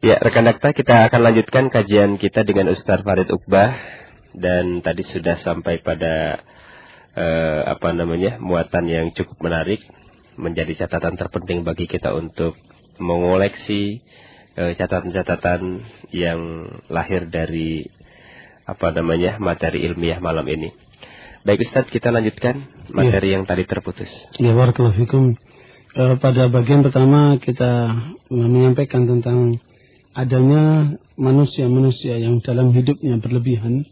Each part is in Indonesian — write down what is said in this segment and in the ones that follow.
Ya, rekan dakta kita akan lanjutkan kajian kita dengan Ustaz Farid Uqbah dan tadi sudah sampai pada uh, apa namanya muatan yang cukup menarik menjadi catatan terpenting bagi kita untuk mengoleksi eh, catatan-catatan uh, yang lahir dari apa namanya materi ilmiah malam ini. Baik Ustaz, kita lanjutkan materi ya. yang tadi terputus. Ya, barakallahu fikum. Uh, pada bagian pertama kita menyampaikan tentang adanya manusia-manusia yang dalam hidupnya berlebihan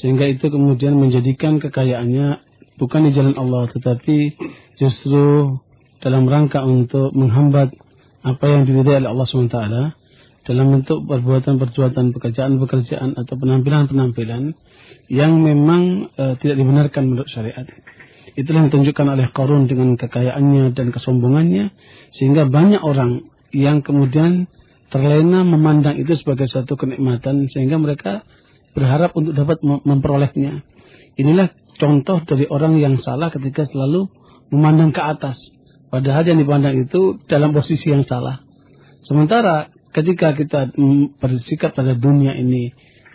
sehingga itu kemudian menjadikan kekayaannya bukan di jalan Allah tetapi justru dalam rangka untuk menghambat apa yang diridai oleh Allah SWT dalam bentuk perbuatan-perbuatan pekerjaan-pekerjaan atau penampilan-penampilan yang memang e, tidak dibenarkan menurut syariat. Itulah yang ditunjukkan oleh Qarun dengan kekayaannya dan kesombongannya sehingga banyak orang yang kemudian terlena memandang itu sebagai satu kenikmatan sehingga mereka berharap untuk dapat memperolehnya. Inilah contoh dari orang yang salah ketika selalu memandang ke atas. Padahal yang dipandang itu dalam posisi yang salah. Sementara ketika kita bersikap pada dunia ini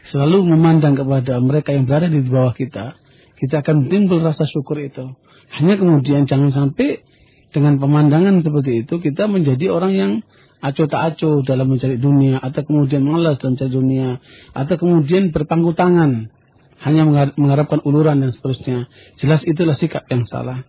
selalu memandang kepada mereka yang berada di bawah kita, kita akan timbul rasa syukur itu. Hanya kemudian jangan sampai dengan pemandangan seperti itu kita menjadi orang yang acuh tak acuh dalam mencari dunia atau kemudian malas dalam mencari dunia atau kemudian berpangku tangan hanya mengharapkan uluran dan seterusnya. Jelas itulah sikap yang salah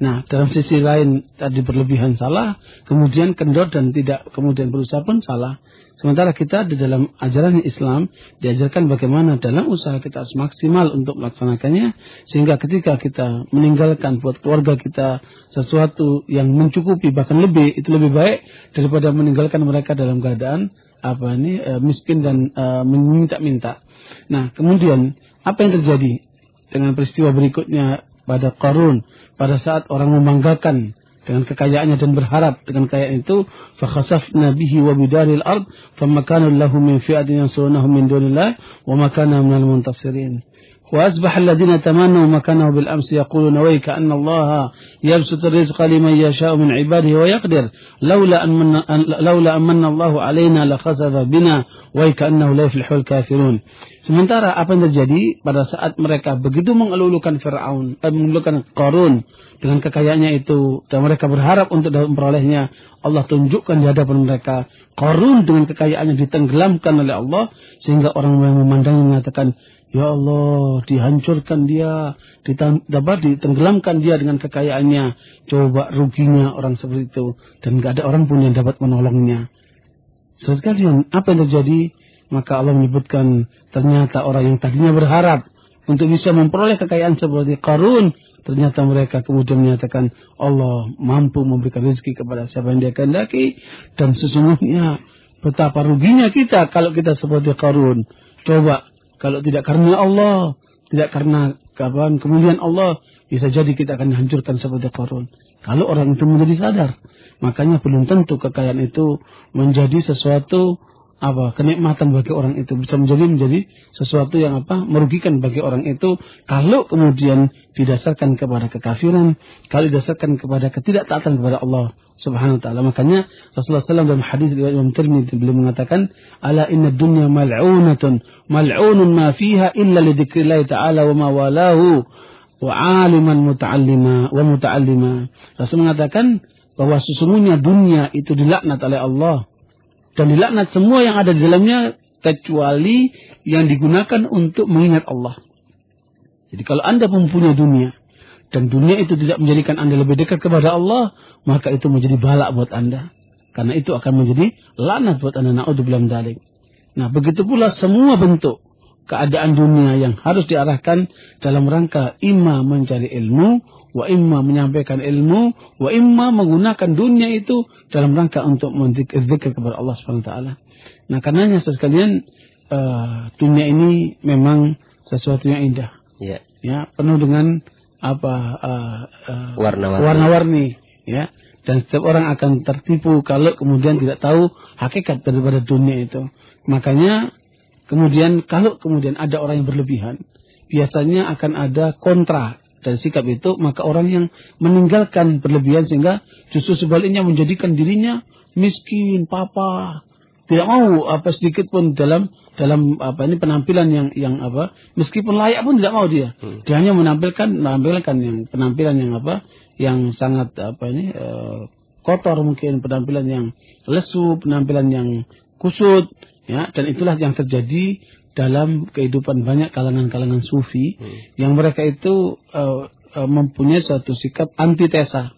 nah dalam sisi lain tadi berlebihan salah kemudian kendor dan tidak kemudian berusaha pun salah Sementara kita di dalam ajaran Islam diajarkan bagaimana dalam usaha kita semaksimal untuk melaksanakannya sehingga ketika kita meninggalkan buat keluarga kita sesuatu yang mencukupi bahkan lebih itu lebih baik daripada meninggalkan mereka dalam keadaan apa ini e, miskin dan e, meminta-minta. Nah, kemudian apa yang terjadi dengan peristiwa berikutnya pada Qarun pada saat orang membanggakan dengan kekayaannya dan berharap dengan kekayaan itu fakhasafna bihi wa bidaril ard famakana lahu min fi'atin yansurunahu min dunillah wa makana minal muntasirin وأصبح الذين تمنوا مكانه بالأمس يقولون ويك أن الله يبسط الرزق لمن يشاء من عباده ويقدر لولا أن من لولا أن من الله علينا لخسف بنا ويك أنه لا يفلح الكافرون Sementara apa yang terjadi pada saat mereka begitu mengelulukan Fir'aun, eh, mengelulukan Qarun dengan kekayaannya itu dan mereka berharap untuk memperolehnya, Allah tunjukkan di hadapan mereka Qarun dengan kekayaannya ditenggelamkan oleh Allah sehingga orang yang memandang mengatakan Ya Allah, dihancurkan dia, dapat ditenggelamkan dia dengan kekayaannya. Coba ruginya orang seperti itu. Dan tidak ada orang pun yang dapat menolongnya. Sekalian, apa yang terjadi? Maka Allah menyebutkan ternyata orang yang tadinya berharap untuk bisa memperoleh kekayaan seperti Karun. Ternyata mereka kemudian menyatakan Allah mampu memberikan rezeki kepada siapa yang dia kehendaki. Dan sesungguhnya betapa ruginya kita kalau kita seperti Karun. Coba kalau tidak karena Allah, tidak karena kapan kemudian Allah, bisa jadi kita akan dihancurkan seperti korun. Kalau orang itu menjadi sadar, makanya belum tentu kekayaan itu menjadi sesuatu apa kenikmatan bagi orang itu. Bisa menjadi menjadi sesuatu yang apa merugikan bagi orang itu. Kalau kemudian didasarkan kepada kekafiran kalau didasarkan kepada ketidaktaatan kepada Allah Subhanahu wa taala. Makanya Rasulullah SAW dalam hadis riwayat Imam Tirmidzi beliau mengatakan ala inna dunya mal'unatun mal'unun ma fiha illa li dzikrillah taala wa ma walahu wa aliman muta'allima wa muta'allima. Rasul mengatakan bahwa sesungguhnya dunia itu dilaknat oleh Allah dan dilaknat semua yang ada di dalamnya kecuali yang digunakan untuk mengingat Allah. Jadi kalau Anda mempunyai dunia dan dunia itu tidak menjadikan Anda lebih dekat kepada Allah, maka itu menjadi balak buat Anda. Karena itu akan menjadi lanat buat Anda. Na'udzubillah dalik. Nah, begitu pula semua bentuk keadaan dunia yang harus diarahkan dalam rangka imma mencari ilmu wa imma menyampaikan ilmu, wa imma menggunakan dunia itu dalam rangka untuk menzikir kepada Allah Subhanahu wa taala. Nah, karenanya sekalian uh, dunia ini memang sesuatu yang indah. Ya. Ya, penuh dengan apa uh, uh, warna-warni. warna-warni, ya. Dan setiap orang akan tertipu kalau kemudian tidak tahu hakikat daripada dunia itu. Makanya kemudian kalau kemudian ada orang yang berlebihan, biasanya akan ada kontra dan sikap itu maka orang yang meninggalkan berlebihan sehingga justru sebaliknya menjadikan dirinya miskin, papa, tidak mau apa sedikit pun dalam dalam apa ini penampilan yang yang apa meskipun layak pun tidak mau dia hmm. dia hanya menampilkan menampilkan yang penampilan yang apa yang sangat apa ini uh, kotor mungkin penampilan yang lesu penampilan yang kusut ya dan itulah yang terjadi dalam kehidupan banyak kalangan-kalangan sufi hmm. yang mereka itu uh, uh, mempunyai suatu sikap antitesa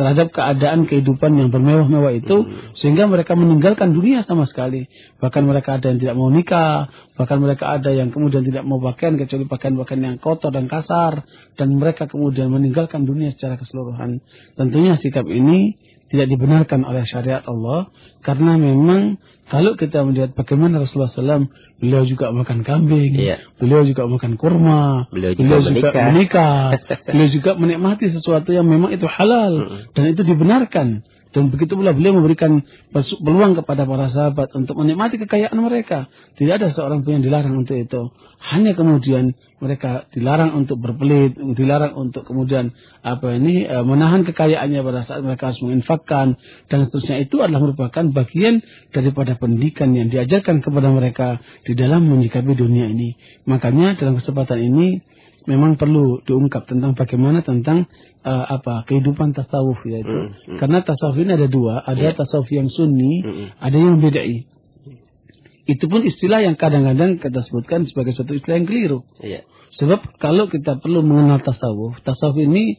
terhadap keadaan kehidupan yang bermewah-mewah itu hmm. sehingga mereka meninggalkan dunia sama sekali bahkan mereka ada yang tidak mau nikah bahkan mereka ada yang kemudian tidak mau pakaian kecuali pakaian-pakaian yang kotor dan kasar dan mereka kemudian meninggalkan dunia secara keseluruhan tentunya sikap ini tidak dibenarkan oleh syariat Allah karena memang kalau kita melihat bagaimana Rasulullah SAW beliau juga makan kambing, iya. beliau juga makan kurma, beliau juga, beliau juga menikah, menikah beliau juga menikmati sesuatu yang memang itu halal dan itu dibenarkan. Dan begitu pula beliau memberikan peluang kepada para sahabat untuk menikmati kekayaan mereka. Tidak ada seorang pun yang dilarang untuk itu. Hanya kemudian mereka dilarang untuk berpelit, dilarang untuk kemudian apa ini e, menahan kekayaannya pada saat mereka harus menginfakkan dan seterusnya itu adalah merupakan bagian daripada pendidikan yang diajarkan kepada mereka di dalam menyikapi dunia ini. Makanya dalam kesempatan ini memang perlu diungkap tentang bagaimana tentang uh, apa kehidupan tasawuf ya itu. Mm, mm. Karena tasawuf ini ada dua, ada yeah. tasawuf yang sunni, mm, mm. ada yang bedai. Itu pun istilah yang kadang-kadang kita sebutkan sebagai satu istilah yang keliru. Yeah. Sebab kalau kita perlu mengenal tasawuf, tasawuf ini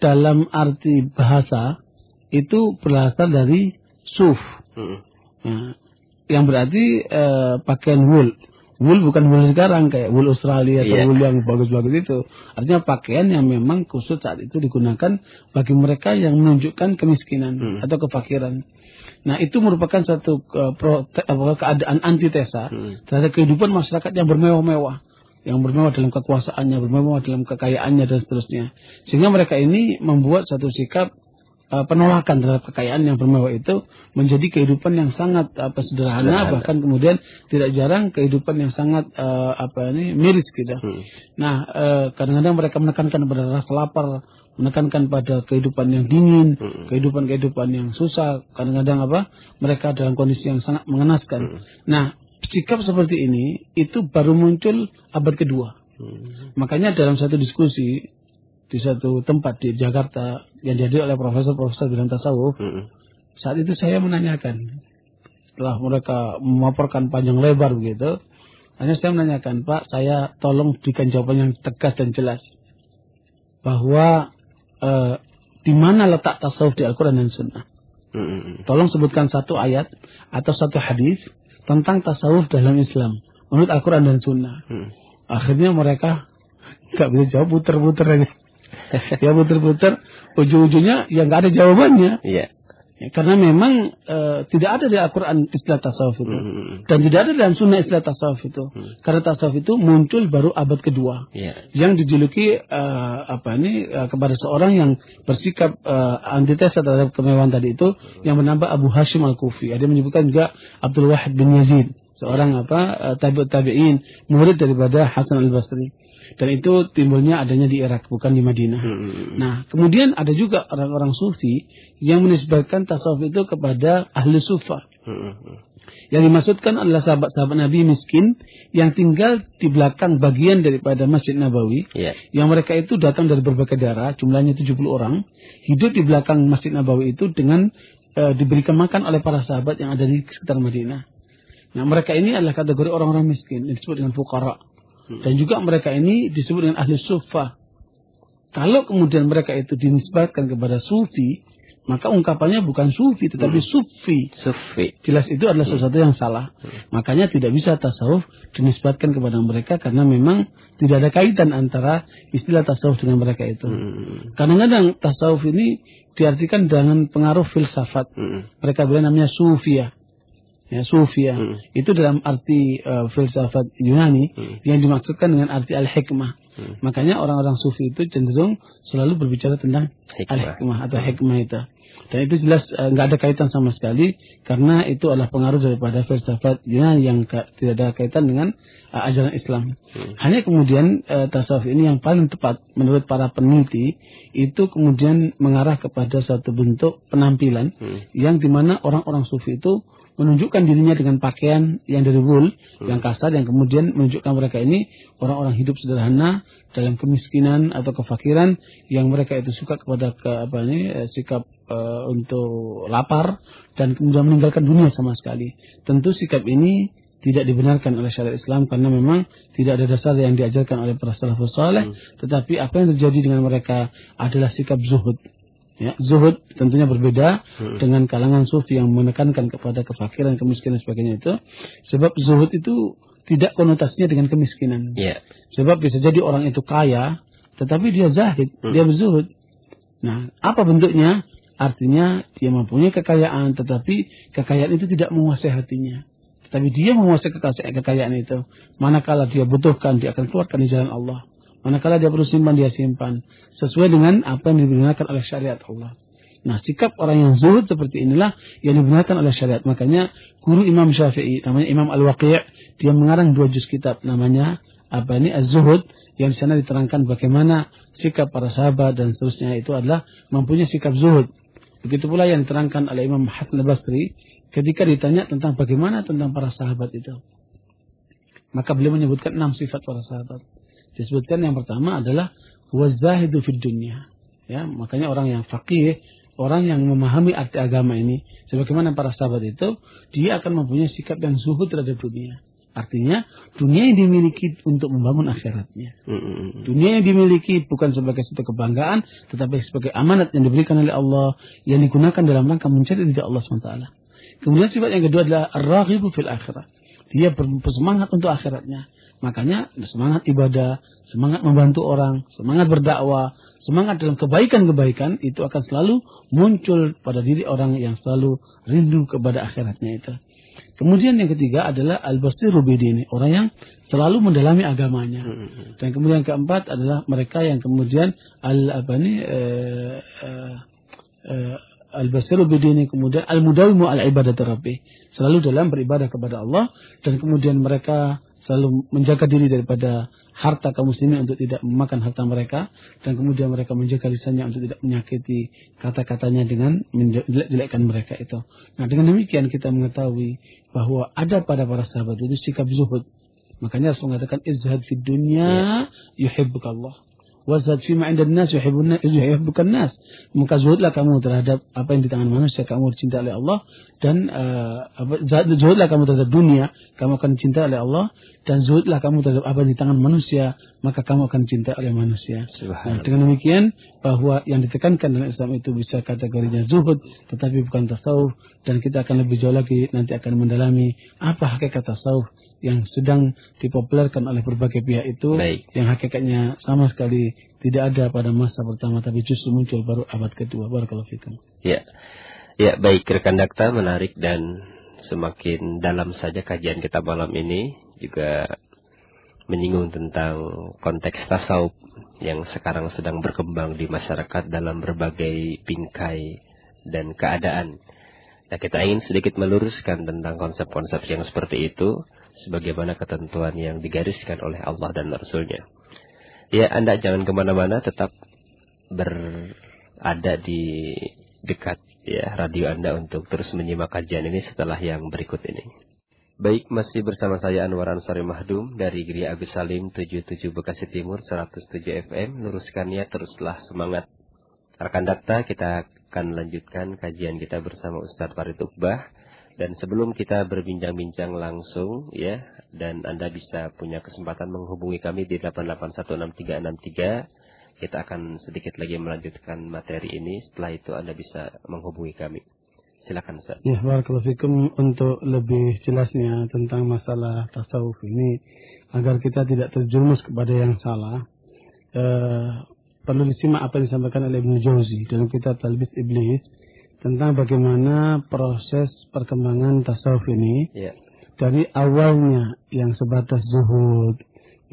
dalam arti bahasa itu berasal dari suf. Mm. Nah, yang berarti uh, pakaian wool wool bukan wool sekarang kayak wool Australia atau yeah. wool yang bagus-bagus itu. Artinya pakaian yang memang khusus saat itu digunakan bagi mereka yang menunjukkan kemiskinan hmm. atau kefakiran. Nah itu merupakan satu uh, pro, ke, keadaan antitesa hmm. terhadap kehidupan masyarakat yang bermewah-mewah yang bermewah dalam kekuasaannya, bermewah dalam kekayaannya dan seterusnya. Sehingga mereka ini membuat satu sikap penolakan terhadap kekayaan yang bermewah itu menjadi kehidupan yang sangat apa sederhana, sederhana. bahkan kemudian tidak jarang kehidupan yang sangat uh, apa ini miris gitu. Hmm. Nah, uh, kadang-kadang mereka menekankan pada rasa lapar, menekankan pada kehidupan yang dingin, hmm. kehidupan-kehidupan yang susah, kadang-kadang apa? Mereka dalam kondisi yang sangat mengenaskan. Hmm. Nah, sikap seperti ini itu baru muncul abad kedua. Hmm. Makanya dalam satu diskusi di satu tempat di Jakarta yang dihadiri oleh profesor-profesor bidang tasawuf. -hmm. Saat itu saya menanyakan setelah mereka memaparkan panjang lebar begitu, hanya saya menanyakan Pak, saya tolong berikan jawaban yang tegas dan jelas bahwa eh, di mana letak tasawuf di Al-Quran dan Sunnah. -hmm. Tolong sebutkan satu ayat atau satu hadis tentang tasawuf dalam Islam menurut Al-Quran dan Sunnah. Mm. Akhirnya mereka nggak bisa jawab puter-puter aja. ya putar-putar ujung-ujungnya ya nggak ada jawabannya. Iya. Ya, karena memang e, tidak ada di Al-Quran istilah tasawuf itu. Hmm. Dan tidak ada dalam sunnah istilah tasawuf itu. Hmm. Karena tasawuf itu muncul baru abad kedua. Yeah. Yang dijuluki e, apa ini e, kepada seorang yang bersikap e, antitesa terhadap kemewahan tadi itu. Hmm. Yang menambah Abu Hashim Al-Kufi. Ada menyebutkan juga Abdul Wahid bin Yazid. Seorang apa e, tabi'ut tabi'in. Murid daripada Hasan Al-Basri dan itu timbulnya adanya di Irak bukan di Madinah. Hmm. Nah, kemudian ada juga orang-orang sufi yang menisbatkan tasawuf itu kepada ahli sufa. Hmm. Yang dimaksudkan adalah sahabat-sahabat Nabi miskin yang tinggal di belakang bagian daripada Masjid Nabawi. Yeah. Yang mereka itu datang dari berbagai daerah, jumlahnya 70 orang, hidup di belakang Masjid Nabawi itu dengan uh, diberikan makan oleh para sahabat yang ada di sekitar Madinah. Nah, mereka ini adalah kategori orang-orang miskin, disebut dengan fukara. Hmm. Dan juga mereka ini disebut dengan ahli sufa. Kalau kemudian mereka itu dinisbatkan kepada sufi, maka ungkapannya bukan sufi tetapi hmm. sufi. Sufi. Jelas itu adalah hmm. sesuatu yang salah. Hmm. Makanya tidak bisa tasawuf dinisbatkan kepada mereka karena memang tidak ada kaitan antara istilah tasawuf dengan mereka itu. Hmm. Kadang-kadang tasawuf ini diartikan dengan pengaruh filsafat. Hmm. Mereka bilang namanya sufia ya sufia hmm. itu dalam arti uh, filsafat Yunani hmm. yang dimaksudkan dengan arti al-hikmah. Hmm. Makanya orang-orang sufi itu cenderung selalu berbicara tentang al-hikmah atau hikmah itu. Dan itu jelas eh, nggak ada kaitan sama sekali karena itu adalah pengaruh daripada filsafat yang tidak ada kaitan dengan uh, ajaran Islam. Hmm. Hanya kemudian uh, tasawuf ini yang paling tepat menurut para peneliti itu kemudian mengarah kepada satu bentuk penampilan hmm. yang di mana orang-orang sufi itu menunjukkan dirinya dengan pakaian yang dari wool, hmm. yang kasar, yang kemudian menunjukkan mereka ini orang-orang hidup sederhana dalam kemiskinan atau kefakiran, yang mereka itu suka kepada ke, apa ini eh, sikap uh, untuk lapar dan kemudian meninggalkan dunia sama sekali. Tentu sikap ini tidak dibenarkan oleh syariat Islam karena memang tidak ada dasar yang diajarkan oleh para salafus saleh, hmm. tetapi apa yang terjadi dengan mereka adalah sikap zuhud Ya, zuhud tentunya berbeda hmm. dengan kalangan sufi yang menekankan kepada kefakiran, kemiskinan sebagainya itu. Sebab zuhud itu tidak konotasinya dengan kemiskinan. Yeah. Sebab bisa jadi orang itu kaya, tetapi dia zahid, hmm. dia berzuhud. Nah, apa bentuknya? Artinya dia mempunyai kekayaan, tetapi kekayaan itu tidak menguasai hatinya. Tetapi dia menguasai kekayaan itu. Manakala dia butuhkan, dia akan keluarkan di jalan Allah. Manakala dia perlu simpan, dia simpan. Sesuai dengan apa yang dibenarkan oleh syariat Allah. Nah, sikap orang yang zuhud seperti inilah yang dibenarkan oleh syariat. Makanya guru Imam Syafi'i, namanya Imam Al-Waqi' dia mengarang dua juz kitab namanya apa ini Az-Zuhud yang di sana diterangkan bagaimana sikap para sahabat dan seterusnya itu adalah mempunyai sikap zuhud. Begitu pula yang diterangkan oleh Imam Hasan Al-Basri ketika ditanya tentang bagaimana tentang para sahabat itu. Maka beliau menyebutkan enam sifat para sahabat. Disebutkan yang pertama adalah wazahidu fid dunya. Ya, makanya orang yang fakih, orang yang memahami arti agama ini, sebagaimana para sahabat itu, dia akan mempunyai sikap yang zuhud terhadap dunia. Artinya dunia yang dimiliki untuk membangun akhiratnya. Dunia yang dimiliki bukan sebagai satu kebanggaan, tetapi sebagai amanat yang diberikan oleh Allah yang digunakan dalam rangka mencari ridha Allah SWT. Kemudian sifat yang kedua adalah ar-raghibu fil akhirah. Dia bersemangat untuk akhiratnya. Makanya semangat ibadah, semangat membantu orang, semangat berdakwah, semangat dalam kebaikan-kebaikan itu akan selalu muncul pada diri orang yang selalu rindu kepada akhiratnya itu. Kemudian yang ketiga adalah al-basiru bidini, orang yang selalu mendalami agamanya. Hmm. Dan kemudian yang keempat adalah mereka yang kemudian al apa ini eh, eh, eh, al-basiru bidini kemudian al-mudawimu al-ibadah rabbi. Selalu dalam beribadah kepada Allah dan kemudian mereka selalu menjaga diri daripada harta kaum muslimin untuk tidak memakan harta mereka dan kemudian mereka menjaga lisannya untuk tidak menyakiti kata-katanya dengan menjelek-jelekkan mereka itu. Nah, dengan demikian kita mengetahui bahwa ada pada para sahabat itu sikap zuhud. Makanya Rasul mengatakan izhad fid dunya ya. yuhibbukallah. Wazad fima inda nas yuhibbukan nas. Maka zuhudlah kamu terhadap apa yang di tangan manusia kamu dicintai oleh Allah dan uh, zuhudlah kamu terhadap dunia kamu akan dicintai oleh Allah dan zuhudlah kamu terhadap apa yang di tangan manusia maka kamu akan dicintai oleh manusia. Nah, dengan demikian bahwa yang ditekankan dalam Islam itu bisa kategorinya zuhud tetapi bukan tasawuf dan kita akan lebih jauh lagi nanti akan mendalami apa hakikat tasawuf yang sedang dipopulerkan oleh berbagai pihak itu Baik. yang hakikatnya sama sekali tidak ada pada masa pertama tapi justru muncul baru abad kedua barakallahu fikum. Ya. Ya, baik rekan dakta menarik dan semakin dalam saja kajian kita malam ini juga menyinggung tentang konteks tasawuf yang sekarang sedang berkembang di masyarakat dalam berbagai bingkai dan keadaan. Nah, kita ingin sedikit meluruskan tentang konsep-konsep yang seperti itu sebagaimana ketentuan yang digariskan oleh Allah dan Rasulnya. Ya, Anda jangan ke mana-mana, tetap berada di dekat ya radio Anda untuk terus menyimak kajian ini setelah yang berikut ini. Baik, masih bersama saya Anwar Ansari Mahdum dari Giri Agus Salim 77 Bekasi Timur 107 FM. Luruskannya teruslah semangat. Rekan data kita akan lanjutkan kajian kita bersama Ustadz Farid Uqbah dan sebelum kita berbincang-bincang langsung ya, dan Anda bisa punya kesempatan menghubungi kami di 8816363, kita akan sedikit lagi melanjutkan materi ini. Setelah itu Anda bisa menghubungi kami. Silakan Ustaz. Ya, barakallahu untuk lebih jelasnya tentang masalah tasawuf ini agar kita tidak terjerumus kepada yang salah. Eh, perlu disimak apa yang disampaikan oleh Ibnu Jauzi dalam kitab Talbis Iblis tentang bagaimana proses perkembangan tasawuf ini yeah. dari awalnya yang sebatas zuhud,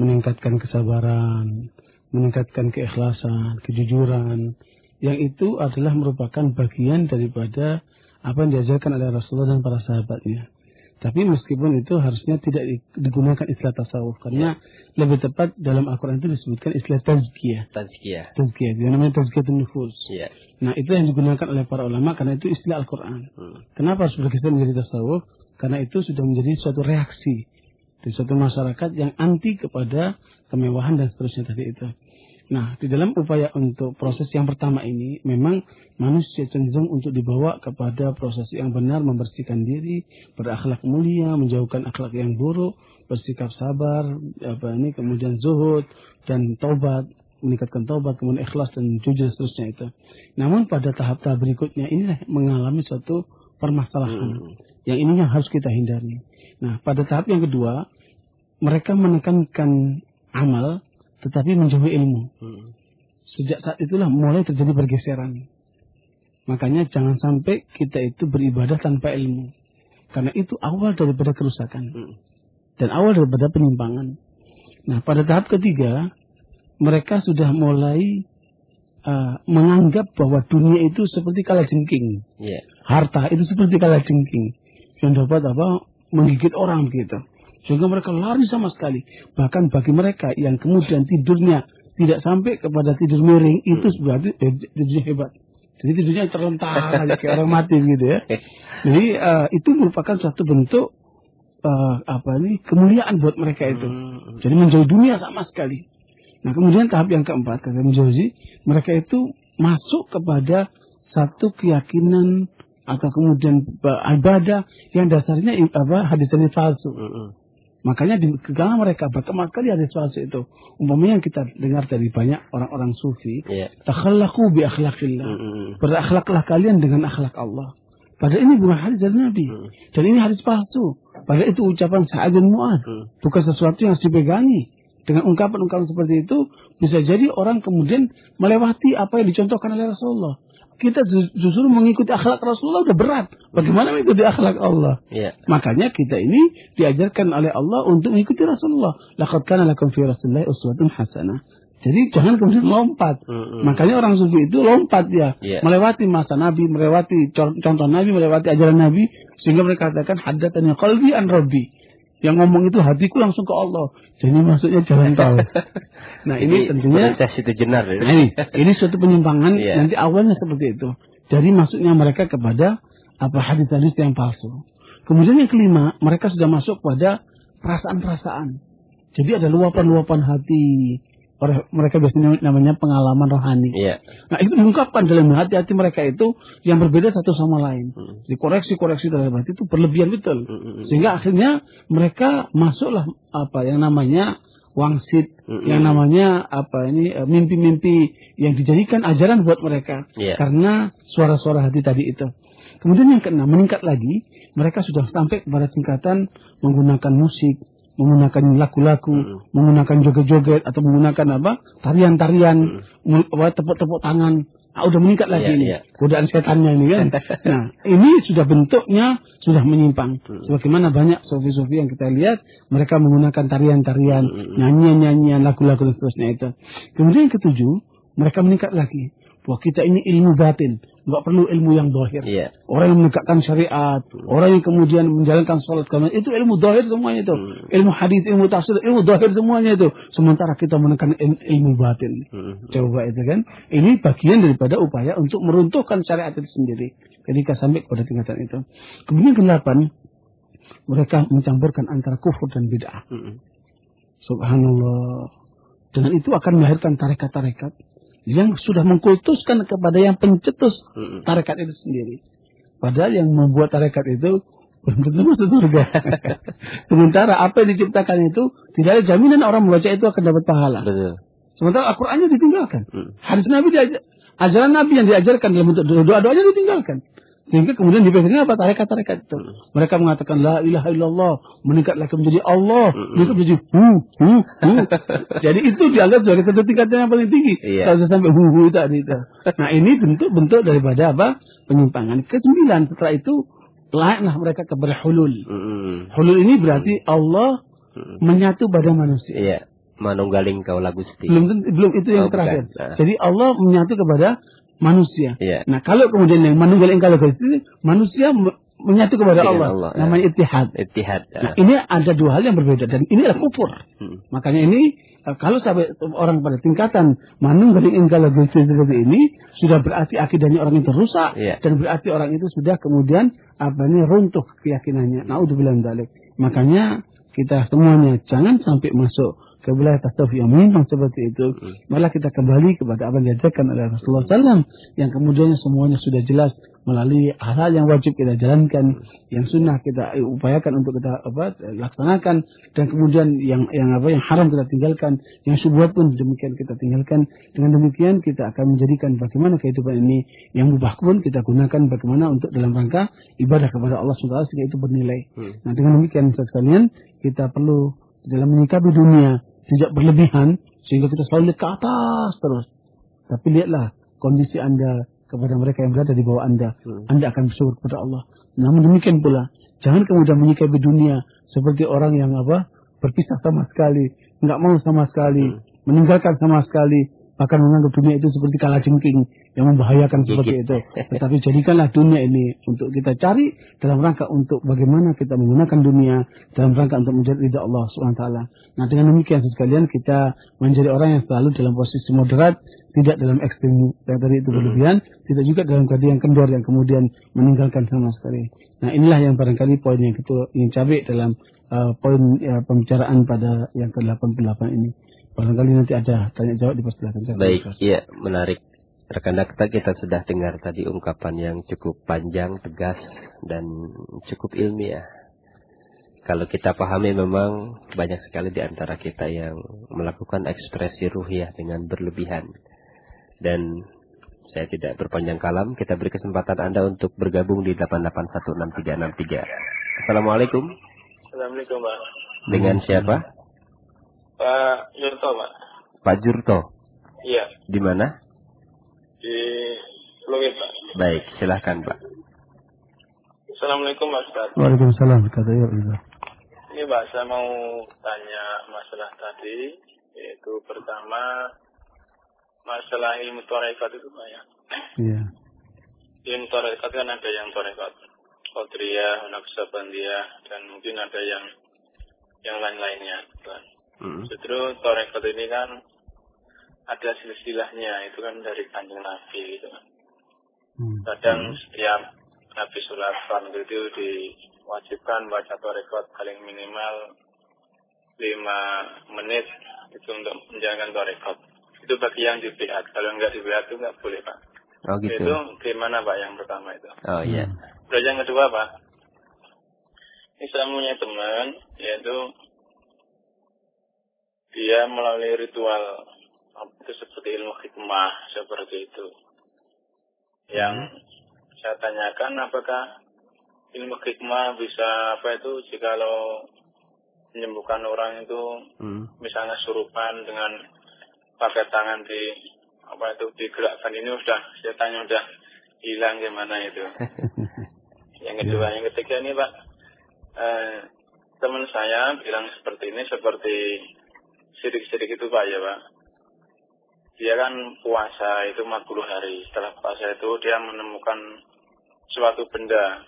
meningkatkan kesabaran, meningkatkan keikhlasan, kejujuran, yang itu adalah merupakan bagian daripada apa yang diajarkan oleh Rasulullah dan para sahabatnya. Tapi meskipun itu harusnya tidak digunakan istilah tasawuf karena ya. lebih tepat dalam Al-Qur'an itu disebutkan istilah tazkiyah. Tazkiyah. Tazkiyah. Yang namanya tazkiyatun nufus. Ya. Nah, itu yang digunakan oleh para ulama karena itu istilah Al-Qur'an. Hmm. Kenapa harus berkisah menjadi tasawuf? Karena itu sudah menjadi suatu reaksi di suatu masyarakat yang anti kepada kemewahan dan seterusnya tadi itu. Nah, di dalam upaya untuk proses yang pertama ini, memang manusia cenderung untuk dibawa kepada proses yang benar, membersihkan diri, berakhlak mulia, menjauhkan akhlak yang buruk, bersikap sabar, apa ini, kemudian zuhud dan taubat, meningkatkan taubat, kemudian ikhlas dan jujur seterusnya itu. Namun pada tahap-tahap berikutnya inilah mengalami suatu permasalahan. Hmm. Yang ini yang harus kita hindari. Nah, pada tahap yang kedua, mereka menekankan amal tetapi menjauhi ilmu. Hmm. Sejak saat itulah mulai terjadi pergeseran. Makanya jangan sampai kita itu beribadah tanpa ilmu. Karena itu awal daripada kerusakan. Hmm. Dan awal daripada penyimpangan. Nah pada tahap ketiga, mereka sudah mulai uh, menganggap bahwa dunia itu seperti kalajengking. Yeah. Harta itu seperti kalajengking. Yang dapat apa? Menggigit orang gitu. Sehingga mereka lari sama sekali. Bahkan bagi mereka yang kemudian tidurnya tidak sampai kepada tidur miring, itu berarti eh, tidurnya hebat. Jadi tidurnya terlentang kayak orang mati gitu ya. Jadi uh, itu merupakan satu bentuk uh, apa ini kemuliaan buat mereka itu. Hmm. Jadi menjauh dunia sama sekali. Nah kemudian tahap yang keempat kata menjauhi mereka itu masuk kepada satu keyakinan atau kemudian ibadah yang dasarnya apa hadis ini palsu. Hmm. Makanya di kalangan mereka berkembang sekali hadis palsu itu. Umpamanya yang kita dengar dari banyak orang-orang sufi, yeah. takhallaku bi akhlaqillah. Mm -hmm. Berakhlaklah kalian dengan akhlak Allah. Padahal ini bukan hadis dari Nabi. Mm. Dan ini hadis palsu. Padahal itu ucapan Sa'ad bin Mu'ad. Mm. Bukan sesuatu yang harus dipegangi. Dengan ungkapan-ungkapan seperti itu, bisa jadi orang kemudian melewati apa yang dicontohkan oleh Rasulullah kita justru mengikuti akhlak Rasulullah udah berat. Bagaimana mengikuti akhlak Allah? Yeah. Makanya kita ini diajarkan oleh Allah untuk mengikuti Rasulullah. Laqad kana lakum fi Rasulillah uswatun hasanah. Jadi jangan kemudian lompat. Mm -hmm. Makanya orang sufi itu lompat ya, yeah. melewati masa Nabi, melewati contoh Nabi, melewati ajaran Nabi, sehingga mereka katakan hadatannya qalbi an rabbi. Yang ngomong itu hatiku langsung ke Allah. Jadi maksudnya jalan tol. nah ini, tentunya itu jenar. Ya. Nah, ini, ini suatu penyimpangan. Yeah. Nanti awalnya seperti itu. Jadi masuknya mereka kepada apa hadis-hadis yang palsu. Kemudian yang kelima, mereka sudah masuk pada perasaan-perasaan. Jadi ada luapan-luapan hati, mereka biasanya namanya pengalaman rohani. Yeah. Nah itu diungkapkan dalam hati-hati mereka itu yang berbeda satu sama lain. Hmm. Dikoreksi-koreksi dalam hati itu berlebihan betul. Hmm. hmm, hmm. Sehingga akhirnya mereka masuklah apa yang namanya wangsit, hmm. yang namanya apa ini eh, mimpi-mimpi yang dijadikan ajaran buat mereka. Yeah. Karena suara-suara hati tadi itu. Kemudian yang keenam meningkat lagi, mereka sudah sampai kepada tingkatan menggunakan musik, menggunakan lagu-lagu, hmm. menggunakan joget-joget atau menggunakan apa tarian-tarian, hmm. tepuk-tepuk tangan. Ah, udah meningkat lagi yeah, ini yeah. godaan setannya ini kan. nah ini sudah bentuknya sudah menyimpang. Hmm. Sebagaimana banyak sofi-sofi yang kita lihat mereka menggunakan tarian-tarian, hmm. nyanyian-nyanyian, lagu-lagu dan seterusnya itu. Kemudian yang ketujuh mereka meningkat lagi bahwa kita ini ilmu batin, nggak perlu ilmu yang dohir. Yeah. Orang yang menegakkan syariat, hmm. orang yang kemudian menjalankan sholat kami itu ilmu dohir semuanya itu. Hmm. Ilmu hadis, ilmu tafsir, ilmu dohir semuanya itu. Sementara kita menekan il ilmu batin. Hmm. Coba itu kan. Ini bagian daripada upaya untuk meruntuhkan syariat itu sendiri. Ketika sampai pada tingkatan itu. Kemudian kedelapan, mereka mencampurkan antara kufur dan bid'ah. Hmm. Subhanallah. Dengan itu akan melahirkan tarekat-tarekat yang sudah mengkultuskan kepada yang pencetus tarekat itu sendiri. Padahal yang membuat tarekat itu belum tentu masuk surga. Sementara apa yang diciptakan itu tidak ada jaminan orang membaca itu akan dapat pahala. Betul. Sementara Al-Qur'annya ditinggalkan. Hmm. Hadis Nabi diajar, ajaran Nabi yang diajarkan dalam bentuk doa-doanya ditinggalkan. Sehingga kemudian dipikirkan apa tarekat-tarekat itu. Mereka mengatakan la ilaha illallah, meningkat lagi menjadi Allah, meningkat menjadi hu hu hu. Jadi itu dianggap sebagai satu tingkatan yang paling tinggi. Iya. Kalau sampai hu hu tadi itu. Nah ini bentuk-bentuk daripada apa? Penyimpangan. Kesembilan setelah itu layaklah mereka kepada hulul. Hulul ini berarti Allah menyatu pada manusia. Iya. Manunggaling kau lagu. Belum belum itu yang oh, terakhir. Nah. Jadi Allah menyatu kepada manusia. Iya. Nah, kalau kemudian yang menunggal engkau Gusti manusia me- menyatu kepada Dengan Allah, Allah, ya. namanya ittihad. Ittihad. Nah, ini ada dua hal yang berbeda dan ini adalah kufur. Hmm. Makanya ini eh, kalau sampai orang pada tingkatan manunggal engkau seperti ini sudah berarti akidahnya orang itu rusak Iya. dan berarti orang itu sudah kemudian apa ini runtuh keyakinannya. Naudzubillah min dzalik. Makanya kita semuanya jangan sampai masuk ke wilayah tasawuf yang menyimpang seperti itu. Malah kita kembali kepada apa yang diajarkan oleh Rasulullah SAW yang kemudian semuanya sudah jelas melalui hal-hal yang wajib kita jalankan, yang sunnah kita upayakan untuk kita apa laksanakan dan kemudian yang yang apa yang haram kita tinggalkan, yang syubhat pun demikian kita tinggalkan. Dengan demikian kita akan menjadikan bagaimana kehidupan ini yang mubah pun kita gunakan bagaimana untuk dalam rangka ibadah kepada Allah SWT sehingga itu bernilai. Hmm. Nah dengan demikian saudara sekalian kita perlu dalam menyikapi dunia tidak berlebihan sehingga kita selalu lihat ke atas terus. Tapi lihatlah kondisi anda kepada mereka yang berada di bawah anda. Hmm. Anda akan bersyukur kepada Allah. Namun demikian pula jangan kemudian menyikapi dunia seperti orang yang apa berpisah sama sekali, nggak mau sama sekali, meninggalkan sama sekali, bahkan menganggap dunia itu seperti kalajengking yang membahayakan seperti itu. Tetapi jadikanlah dunia ini untuk kita cari dalam rangka untuk bagaimana kita menggunakan dunia dalam rangka untuk menjadi ridha Allah SWT. Nah dengan demikian sekalian kita menjadi orang yang selalu dalam posisi moderat, tidak dalam ekstrim yang tadi itu berlebihan, tidak juga dalam keadaan yang kendor yang kemudian meninggalkan sama sekali. Nah inilah yang barangkali poin yang kita ingin cabai dalam uh, poin ya, pembicaraan pada yang ke-88 ini. Barangkali nanti ada tanya jawab dipersilakan. Saya Baik, iya menarik. Rekan kita kita sudah dengar tadi ungkapan yang cukup panjang, tegas, dan cukup ilmiah. Kalau kita pahami memang banyak sekali di antara kita yang melakukan ekspresi ruhiyah dengan berlebihan. Dan saya tidak berpanjang kalam, kita beri kesempatan Anda untuk bergabung di 8816363. Assalamualaikum. Assalamualaikum Pak. Dengan siapa? Pak Yurto Pak. Pak Jurto. Iya Di mana? di Pluit Pak. Baik, silahkan Pak. Assalamualaikum Pak Ustaz. Waalaikumsalam. Kata ya. Ini Pak saya mau tanya masalah tadi yaitu pertama masalah ilmu tarekat itu Pak ya. Iya. Ilmu tarekat kan ada yang tarekat Qadriyah, Naqsabandiyah dan mungkin ada yang yang lain-lainnya. Pak. Mm. Justru tarekat ini kan ada silsilahnya itu kan dari kanjeng Nabi gitu kan. Hmm. kadang setiap habis sholat fardu itu diwajibkan baca torekot paling minimal 5 menit itu untuk menjalankan torekot itu bagi yang di biat kalau nggak di biat itu nggak boleh pak Oh gitu. itu gimana pak yang pertama itu Oh iya. terus yang kedua pak ini saya punya teman yaitu dia melalui ritual itu seperti ilmu hikmah seperti itu yang saya tanyakan apakah ilmu hikmah bisa apa itu jikalau menyembuhkan orang itu Hmm. misalnya surupan dengan pakai tangan di apa itu digerakkan ini udah setannya udah hilang gimana itu yang kedua yang ketiga ini pak eh, teman saya bilang seperti ini seperti sidik-sidik itu pak ya pak. Dia kan puasa itu 40 hari. Setelah puasa itu dia menemukan suatu benda.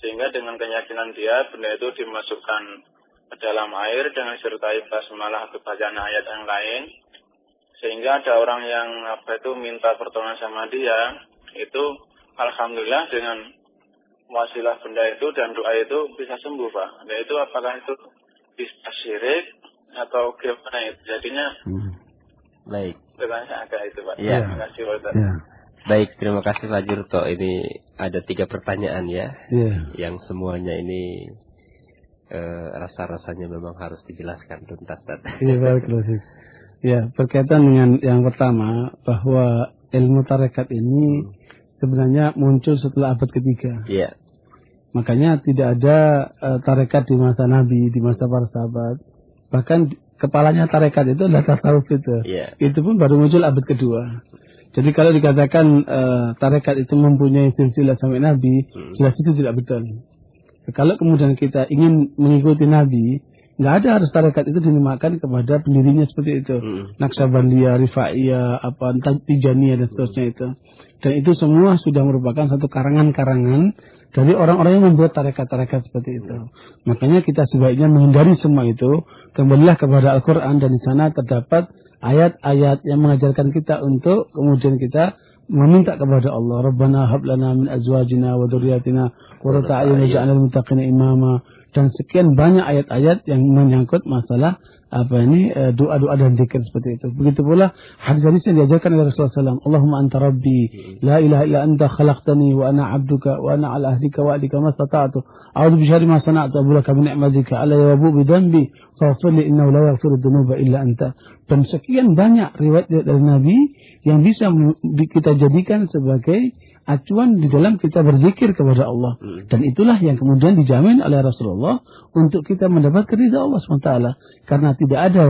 Sehingga dengan keyakinan dia benda itu dimasukkan ke dalam air dengan disertai basmalah atau bacaan ayat yang lain. Sehingga ada orang yang apa itu minta pertolongan sama dia itu alhamdulillah dengan wasilah benda itu dan doa itu bisa sembuh pak. Nah itu apakah itu bisa syirik atau gimana itu jadinya Hmm. Baik. agak itu pak Iya. terima kasih Pak Ustaz. Ya. Baik, terima kasih Pak Jurto. Ini ada tiga pertanyaan ya, Iya. yang semuanya ini eh, rasa-rasanya memang harus dijelaskan tuntas. Iya, baik. Ya, berkaitan dengan yang pertama bahwa ilmu tarekat ini sebenarnya muncul setelah abad ketiga. Iya, Makanya tidak ada eh, tarekat di masa Nabi, di masa para sahabat. Bahkan kepalanya tarekat itu adalah tasawuf itu. iya, Itu pun baru muncul abad kedua. Jadi kalau dikatakan eh, tarekat itu mempunyai silsilah sampai Nabi, Hmm. jelas itu tidak betul. Kalau kemudian kita ingin mengikuti Nabi, nggak ada harus tarekat itu dinamakan kepada pendirinya seperti itu. Hmm. Naksabandia, Rifaiyah, apa Tijaniyah dan seterusnya itu. Dan itu semua sudah merupakan satu karangan-karangan dari orang-orang yang membuat tarekat-tarekat seperti itu. Makanya kita sebaiknya menghindari semua itu, kembalilah kepada Al-Qur'an dan di sana terdapat ayat-ayat yang mengajarkan kita untuk kemudian kita meminta kepada Allah Rabbana hab lana min azwajina wa dzurriyyatina qurrata a'yun waj'alna lil muttaqina imama dan sekian banyak ayat-ayat yang menyangkut masalah apa ini eh, doa-doa dan zikir seperti itu. Begitu pula hadis-hadis yang diajarkan oleh Rasulullah SAW. Allahumma anta rabbi, la ilaha illa anta khalaqtani wa ana abduka wa ana ala ahdika wa ahdika mastata'tu. A'udzu bi syarri ma sana'tu abulaka bi ni'matika ala yawabu bi dhanbi faghfir li innahu la yaghfiru dhunuba illa anta. Dan sekian banyak riwayat dari Nabi yang bisa kita jadikan sebagai acuan di dalam kita berzikir kepada Allah. Hmm. Dan itulah yang kemudian dijamin oleh Rasulullah untuk kita mendapat ridha Allah SWT. Karena tidak ada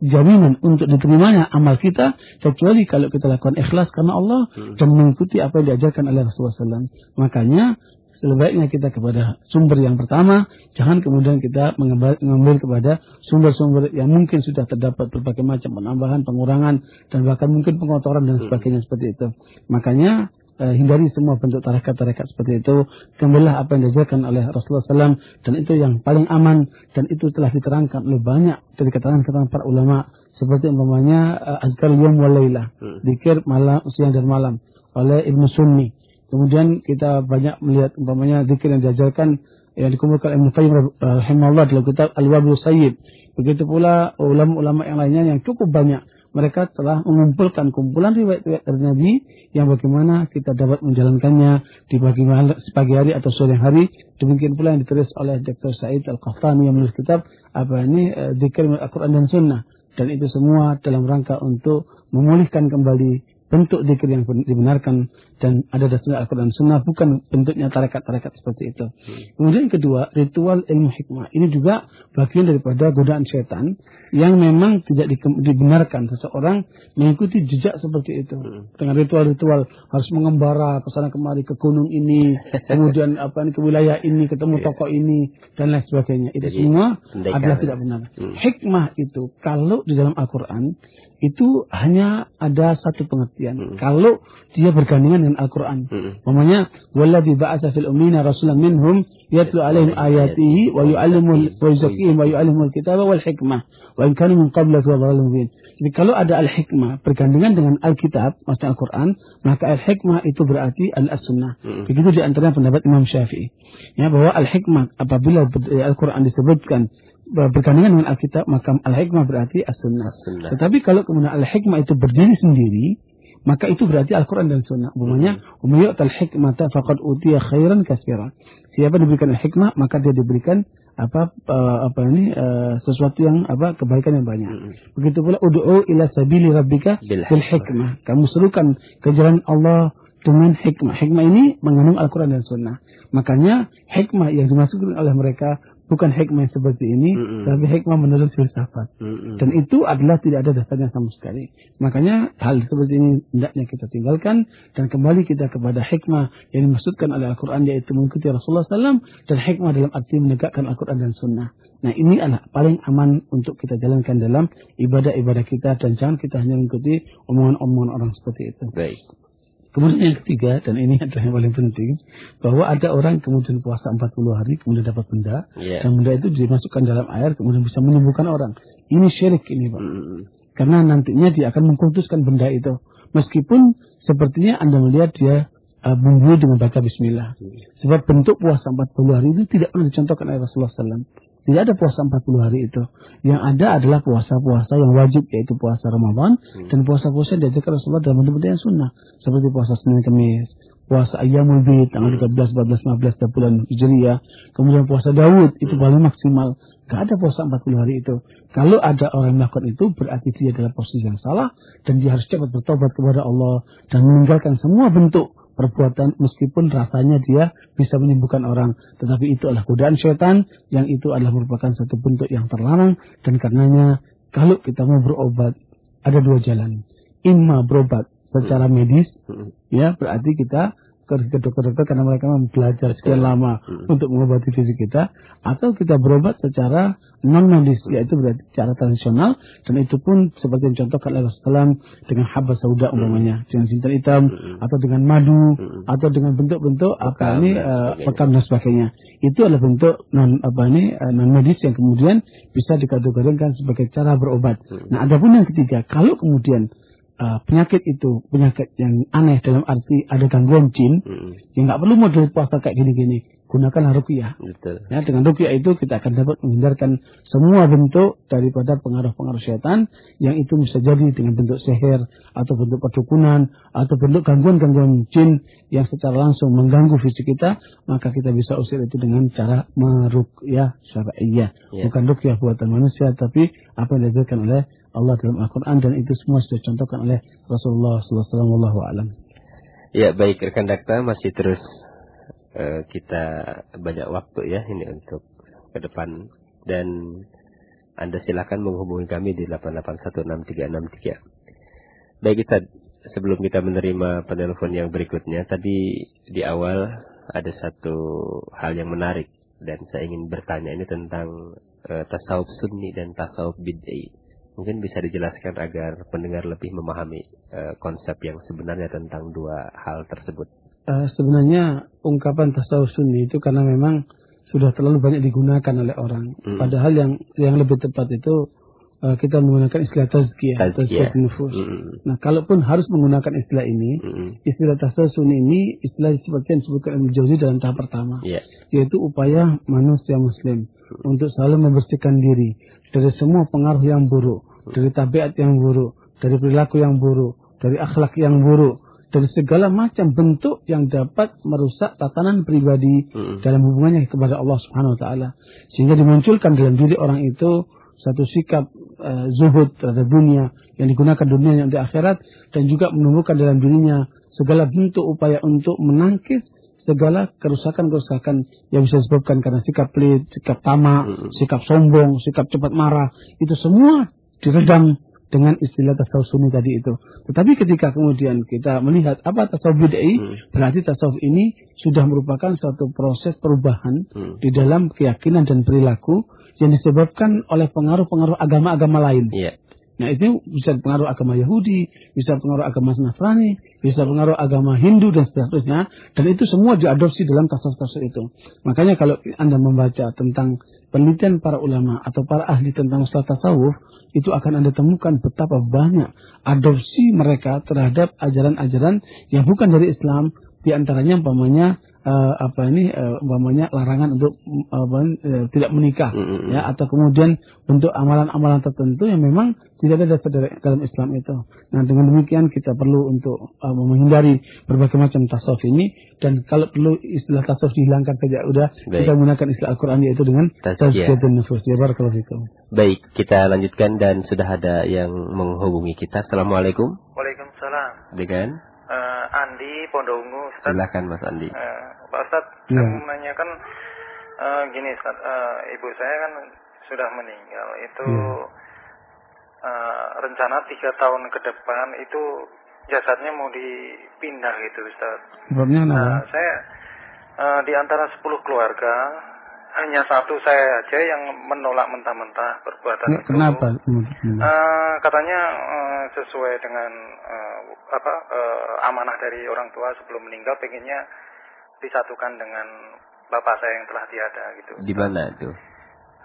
jaminan untuk diterimanya amal kita kecuali kalau kita lakukan ikhlas karena Allah hmm. dan mengikuti apa yang diajarkan oleh Rasulullah SAW. Makanya sebaiknya kita kepada sumber yang pertama, jangan kemudian kita mengambil kepada sumber-sumber yang mungkin sudah terdapat berbagai macam penambahan, pengurangan, dan bahkan mungkin pengotoran dan hmm. sebagainya seperti itu. Makanya uh, hindari semua bentuk tarekat-tarekat seperti itu. Kembalilah apa yang diajarkan oleh Rasulullah SAW dan itu yang paling aman dan itu telah diterangkan oleh banyak dari keterangan-keterangan para ulama seperti umpamanya uh, azkar yom walailah, hmm. dikir malam siang dan malam oleh Ibnu Sunni. Kemudian kita banyak melihat umpamanya zikir yang diajarkan yang dikumpulkan Ibnu Qayyim rahimahullah dalam kitab Al-Wabu Sayyid. Begitu pula ulama-ulama yang lainnya yang cukup banyak mereka telah mengumpulkan kumpulan riwayat-riwayat dari Nabi yang bagaimana kita dapat menjalankannya di pagi, pagi hari atau sore hari. Demikian pula yang ditulis oleh Dr. Said Al-Qahtani yang menulis kitab apa ini Dzikir Al-Quran dan Sunnah. Dan itu semua dalam rangka untuk memulihkan kembali bentuk zikir yang dibenarkan dan ada dasar Al-Quran Sunnah bukan bentuknya tarekat-tarekat seperti itu. Hmm. Kemudian yang kedua, ritual ilmu hikmah. Ini juga bagian daripada godaan setan yang memang tidak dibenarkan seseorang mengikuti jejak seperti itu. Hmm. Dengan ritual-ritual harus mengembara ke sana kemari ke gunung ini, kemudian apa ini ke wilayah ini, ketemu yeah. tokoh ini dan lain sebagainya. Itu Jadi, semua adalah tidak benar. Hmm. Hikmah itu kalau di dalam Al-Quran itu hanya ada satu pengertian. Hmm. Kalau dia bergandengan dengan Al-Qur'an. Hmm. Namanya walladzi ba'atsa fil ummiyina rasulan minhum yatlu alaihim ayatihi wa yu'allimuhum wa yuzakkihim wa yu'allimuhum al-kitaba wal hikmah wa in kanu min qablu wa dhalalun mubin. Jadi kalau ada al-hikmah bergandengan dengan Al-Kitab, maksudnya Al-Qur'an, maka al-hikmah itu berarti al-sunnah. Hmm. Begitu di antara pendapat Imam Syafi'i. Ya bahwa al-hikmah apabila eh, Al-Qur'an disebutkan berkandungan dengan Alkitab maka al-hikmah berarti as-sunnah. As Tetapi kalau kemudian al-hikmah itu berdiri sendiri maka itu berarti Al-Quran dan Sunnah. Umumnya, umumnya al-hikmah faqad utiya khairan katsira. Siapa diberikan al-hikmah maka dia diberikan apa uh, apa ini uh, sesuatu yang apa kebaikan yang banyak. Hmm. Begitu pula ud'u ila sabili rabbika bil hikmah. Kamu serukan ke jalan Allah dengan hikmah. Hikmah ini mengandung Al-Quran dan Sunnah. Makanya hikmah yang dimasukkan oleh mereka bukan hikmah seperti ini, mm -mm. tapi hikmah menurut filsafat. Mm -mm. Dan itu adalah tidak ada dasarnya sama sekali. Makanya hal seperti ini hendaknya kita tinggalkan dan kembali kita kepada hikmah yang dimaksudkan oleh Al-Quran yaitu mengikuti Rasulullah SAW dan hikmah dalam arti menegakkan Al-Quran dan Sunnah. Nah ini adalah paling aman untuk kita jalankan dalam ibadah-ibadah kita dan jangan kita hanya mengikuti omongan-omongan orang seperti itu. Baik. Kemudian yang ketiga, dan ini adalah yang paling penting, bahwa ada orang kemudian puasa 40 hari, kemudian dapat benda, yeah. dan benda itu dimasukkan dalam air, kemudian bisa menyembuhkan orang. Ini syirik ini Pak. Mm. Karena nantinya dia akan mengkultuskan benda itu. Meskipun sepertinya Anda melihat dia uh, bumbu dengan baca bismillah. Mm. Sebab bentuk puasa 40 hari itu tidak pernah dicontohkan oleh Rasulullah SAW. Tidak ada puasa 40 hari itu. Yang ada adalah puasa-puasa yang wajib yaitu puasa Ramadan hmm. dan puasa-puasa yang diajarkan Rasulullah dalam bentuk yang sunnah seperti puasa Senin Kamis, puasa Ayyamul Bid tanggal 13, 14, 15 dan bulan Hijriah, kemudian puasa Daud itu hmm. paling maksimal. Gak ada puasa 40 hari itu. Kalau ada orang yang melakukan itu berarti dia adalah posisi yang salah dan dia harus cepat bertobat kepada Allah dan meninggalkan semua bentuk perbuatan meskipun rasanya dia bisa menyembuhkan orang. Tetapi itu adalah godaan syaitan yang itu adalah merupakan satu bentuk yang terlarang dan karenanya kalau kita mau berobat ada dua jalan. Imma berobat secara medis ya berarti kita ke dokter-dokter karena mereka memang belajar sekian lama untuk mengobati fisik kita atau kita berobat secara non medis yaitu berarti secara tradisional dan itu pun seperti yang contohkan oleh Rasulullah dengan habas sauda umpamanya dengan sinter hitam atau dengan madu atau dengan bentuk-bentuk apa ini uh, pekam dan sebagainya. Itu adalah bentuk non apa ini uh, non medis yang kemudian bisa dikategorikan sebagai cara berobat. Nah, adapun yang ketiga, kalau kemudian uh, penyakit itu penyakit yang aneh dalam arti ada gangguan jin, hmm. ya nggak perlu model puasa kayak gini-gini. Gunakan rukyah. Ya, dengan rukyah itu kita akan dapat menghindarkan semua bentuk daripada pengaruh-pengaruh setan yang itu bisa jadi dengan bentuk seher atau bentuk perdukunan atau bentuk gangguan-gangguan jin yang secara langsung mengganggu fisik kita, maka kita bisa usir itu dengan cara merukyah syar'iyah. Ya. Bukan rukyah buatan manusia, tapi apa yang diajarkan oleh Allah dalam Al-Quran dan itu semua sudah contohkan oleh Rasulullah SAW. Ya baik rekan dakta masih terus uh, kita banyak waktu ya ini untuk ke depan dan anda silakan menghubungi kami di 8816363. Baik kita sebelum kita menerima penelpon yang berikutnya tadi di awal ada satu hal yang menarik dan saya ingin bertanya ini tentang uh, tasawuf sunni dan tasawuf bid'ah Mungkin bisa dijelaskan agar pendengar lebih memahami uh, konsep yang sebenarnya tentang dua hal tersebut. Uh, sebenarnya ungkapan tasawuf sunni itu karena memang sudah terlalu banyak digunakan oleh orang. Mm. Padahal yang yang lebih tepat itu uh, kita menggunakan istilah tazkiyah, tazkiyah nufus. Mm. Nah, kalaupun harus menggunakan istilah ini, mm. istilah tasawuf sunni ini istilah seperti yang disebutkan Ibnu Jauzi dalam tahap pertama, yeah. yaitu upaya manusia muslim mm. untuk selalu membersihkan diri dari semua pengaruh yang buruk dari tabiat yang buruk, dari perilaku yang buruk, dari akhlak yang buruk, dari segala macam bentuk yang dapat merusak tatanan pribadi hmm. dalam hubungannya kepada Allah Subhanahu wa taala. Sehingga dimunculkan dalam diri orang itu satu sikap uh, zuhud terhadap dunia yang digunakan dunia yang di akhirat dan juga menumbuhkan dalam dirinya segala bentuk upaya untuk menangkis segala kerusakan-kerusakan yang bisa disebabkan karena sikap pelit, sikap tamak, hmm. sikap sombong, sikap cepat marah, itu semua diredam dengan istilah tasawuf sunni tadi itu. Tetapi ketika kemudian kita melihat apa tasawuf bid'ah, hmm. berarti tasawuf ini sudah merupakan suatu proses perubahan hmm. di dalam keyakinan dan perilaku yang disebabkan oleh pengaruh-pengaruh agama-agama lain. Yeah. Nah itu bisa pengaruh agama Yahudi, bisa pengaruh agama Nasrani, bisa pengaruh agama Hindu dan seterusnya. Dan itu semua diadopsi dalam tasawuf-tasawuf itu. Makanya kalau Anda membaca tentang penelitian para ulama atau para ahli tentang usaha tasawuf, itu akan Anda temukan betapa banyak adopsi mereka terhadap ajaran-ajaran yang bukan dari Islam, di antaranya umpamanya uh, apa ini uh, umpamanya larangan untuk uh, uh, tidak menikah mm -hmm. ya atau kemudian untuk amalan-amalan tertentu yang memang tidak ada dasar dalam Islam itu. Nah dengan demikian kita perlu untuk uh, menghindari berbagai macam tasawuf ini dan kalau perlu istilah tasawuf dihilangkan saja udah Baik. kita menggunakan istilah Al-Qur'an yaitu dengan tazkiyatun nufus. Ya barakallahu Baik, kita lanjutkan dan sudah ada yang menghubungi kita. Assalamualaikum. Waalaikumsalam. Dengan uh, Andi Pondongu Ustaz. Silakan Mas Andi. Uh, Pak Ustaz, ya. saya menanyakan uh, gini Ustaz, uh, ibu saya kan sudah meninggal. Itu ya. uh, rencana tiga tahun ke depan itu jasadnya mau dipindah gitu Ustaz. Sebabnya Nah, saya uh, di antara 10 keluarga hanya satu saya aja yang menolak mentah-mentah perbuatan ya, itu. Kenapa? Uh, katanya uh, sesuai dengan uh, apa uh, amanah dari orang tua sebelum meninggal, pengennya disatukan dengan bapak saya yang telah tiada gitu. Di mana itu?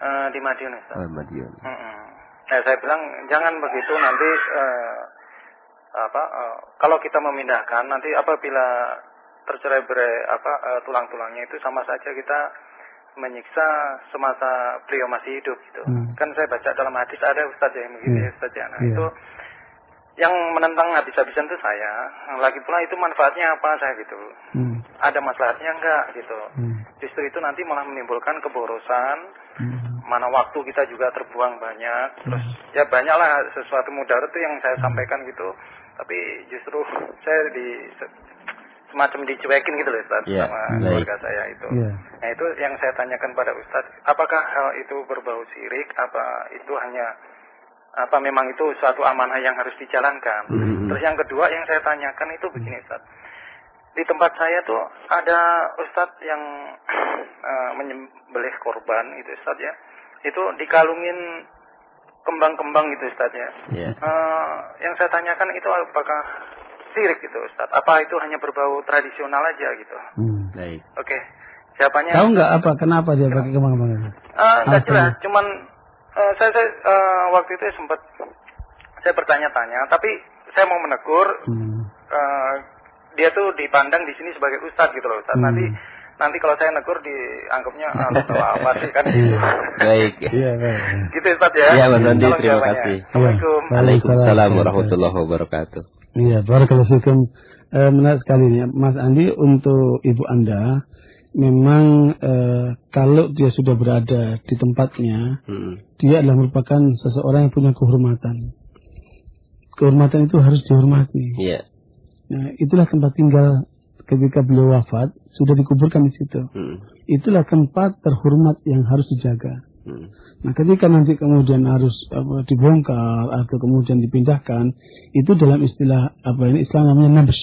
Uh, di Madiun. Ustaz. Oh, Madiun. Mm -mm. Nah, saya bilang jangan begitu nanti uh, apa uh, kalau kita memindahkan nanti apabila tercerai berai apa uh, tulang-tulangnya itu sama saja kita menyiksa semasa beliau masih hidup gitu. Hmm. Kan saya baca dalam hadis ada Ustaz yang begitu yeah. Ustaz ya. Nah, yeah. itu yang menentang habis-habisan itu saya. Lagi pula itu manfaatnya apa saya gitu. Hmm. Ada masalahnya enggak gitu. Hmm. Justru itu nanti malah menimbulkan keborosan. Hmm. Mana waktu kita juga terbuang banyak. Terus hmm. ya banyaklah sesuatu mudarat itu yang saya sampaikan gitu. Tapi justru saya di semacam dicuekin gitu loh Ustaz yeah, sama baik. keluarga saya itu. Yeah. Nah itu yang saya tanyakan pada Ustaz, apakah hal itu berbau sirik apa itu hanya apa memang itu suatu amanah yang harus dijalankan. Mm -hmm. Terus yang kedua yang saya tanyakan itu begini Ustaz. di tempat saya tuh ada ustadz yang uh, menyembelih korban itu ustadz ya. Itu dikalungin kembang-kembang gitu ustadz ya. Ya. Uh, yang saya tanyakan itu apakah sirik gitu ustadz? Apa itu hanya berbau tradisional aja gitu? Hmm. Baik. Oke. Siapanya? Tahu nggak apa kenapa dia pakai kembang-kembang itu? Uh, nggak Alasannya? jelas, cuman uh, saya, saya uh, waktu itu sempat saya bertanya-tanya, tapi saya mau menegur Hmm. uh, dia tuh dipandang di sini sebagai ustadz gitu loh ustadz. Hmm. Nanti nanti kalau saya negur dianggapnya ah, apa sih kan gitu. Baik. Iya, baik. gitu ustadz ya. Iya, Mas Andi, terima kasih. Assalamualaikum. Waalaikumsalam warahmatullahi wabarakatuh. Iya, barakallahu fikum. Eh, menarik sekali nih, Mas Andi untuk ibu Anda memang eh, kalau dia sudah berada di tempatnya, Hmm. dia adalah merupakan seseorang yang punya kehormatan. Kehormatan itu harus dihormati. Iya. Nah, itulah tempat tinggal ketika beliau wafat, sudah dikuburkan di situ. Hmm. Itulah tempat terhormat yang harus dijaga. Hmm. Nah, ketika nanti kemudian harus apa, dibongkar atau kemudian dipindahkan, itu dalam istilah apa ini istilah namanya nabs.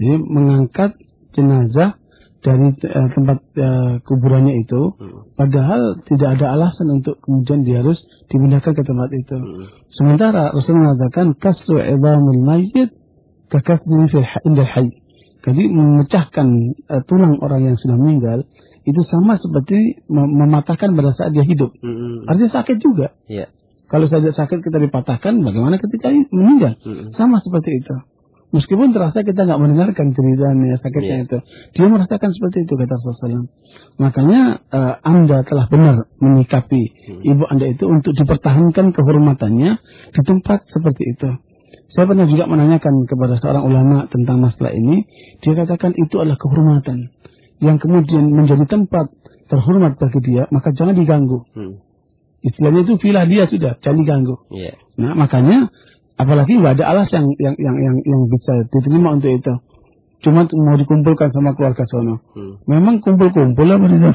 Jadi mengangkat jenazah dari eh, tempat eh, kuburannya itu, hmm. padahal tidak ada alasan untuk kemudian dia harus dipindahkan ke tempat itu. Hmm. Sementara Rasul mengatakan kasru idhamul mayyit kakasri fil indal hayy. Jadi memecahkan eh, tulang orang yang sudah meninggal itu sama seperti mem- mematahkan pada saat dia hidup. Hmm. Artinya sakit juga. Iya. Kalau saja sakit kita dipatahkan, bagaimana ketika meninggal? Hmm. Sama seperti itu. Meskipun terasa kita nggak mendengarkan ceritanya sakitnya Iya. itu, dia merasakan seperti itu kata Rasulullah. Makanya eh, anda telah benar menyikapi Hmm. ibu anda itu untuk dipertahankan kehormatannya di tempat seperti itu. Saya pernah juga menanyakan kepada seorang ulama tentang masalah ini. Dia katakan itu adalah kehormatan yang kemudian menjadi tempat terhormat bagi dia, maka jangan diganggu. Hmm. Istilahnya itu villa dia sudah, jangan diganggu. Iya. Nah, makanya apalagi nggak ada alas yang yang yang yang, yang bisa diterima untuk itu. Cuma mau dikumpulkan sama keluarga sono. Hmm. Memang kumpul-kumpul lah begitu.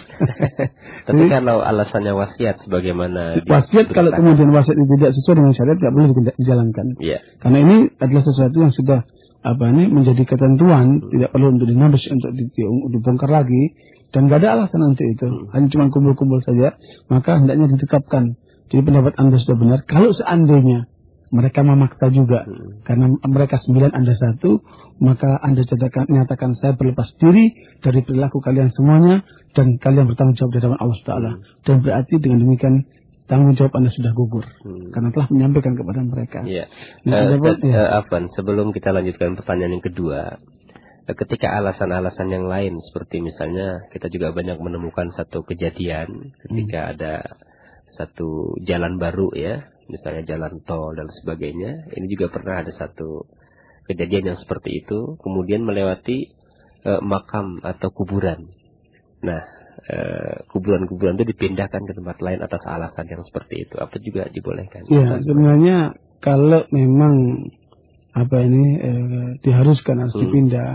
Tapi kalau alasannya wasiat sebagaimana wasiat kalau kemudian wasiat itu tidak sesuai dengan syariat nggak boleh di- dijalankan. Iya. Karena ini adalah sesuatu yang sudah apa ini menjadi ketentuan, tidak perlu untuk dinabas untuk di- di- dibongkar lagi dan nggak ada alasan untuk itu. Hanya cuma kumpul-kumpul saja, maka hendaknya ditetapkan. Jadi pendapat Anda sudah benar. Kalau seandainya mereka memaksa juga Hmm. karena mereka sembilan Anda satu, maka Anda nyatakan, nyatakan saya berlepas diri dari perilaku kalian semuanya dan kalian bertanggung jawab di hadapan Allah Taala. Dan berarti dengan demikian tanggung jawab Anda sudah gugur Hmm. karena telah menyampaikan kepada mereka. Iya. Nah, ada Ustaz, ya. eh, Afwan, sebelum kita lanjutkan pertanyaan yang kedua, eh, ketika alasan-alasan yang lain seperti misalnya kita juga banyak menemukan satu kejadian ketika Hmm. ada satu jalan baru ya, misalnya jalan tol dan sebagainya. Ini juga pernah ada satu kejadian yang seperti itu, kemudian melewati eh, makam atau kuburan. Nah, kuburan-kuburan itu dipindahkan ke tempat lain atas alasan yang seperti itu. Apa juga dibolehkan? Ya, sebenarnya kalau memang apa ini eh, diharuskan harus Hmm. dipindah,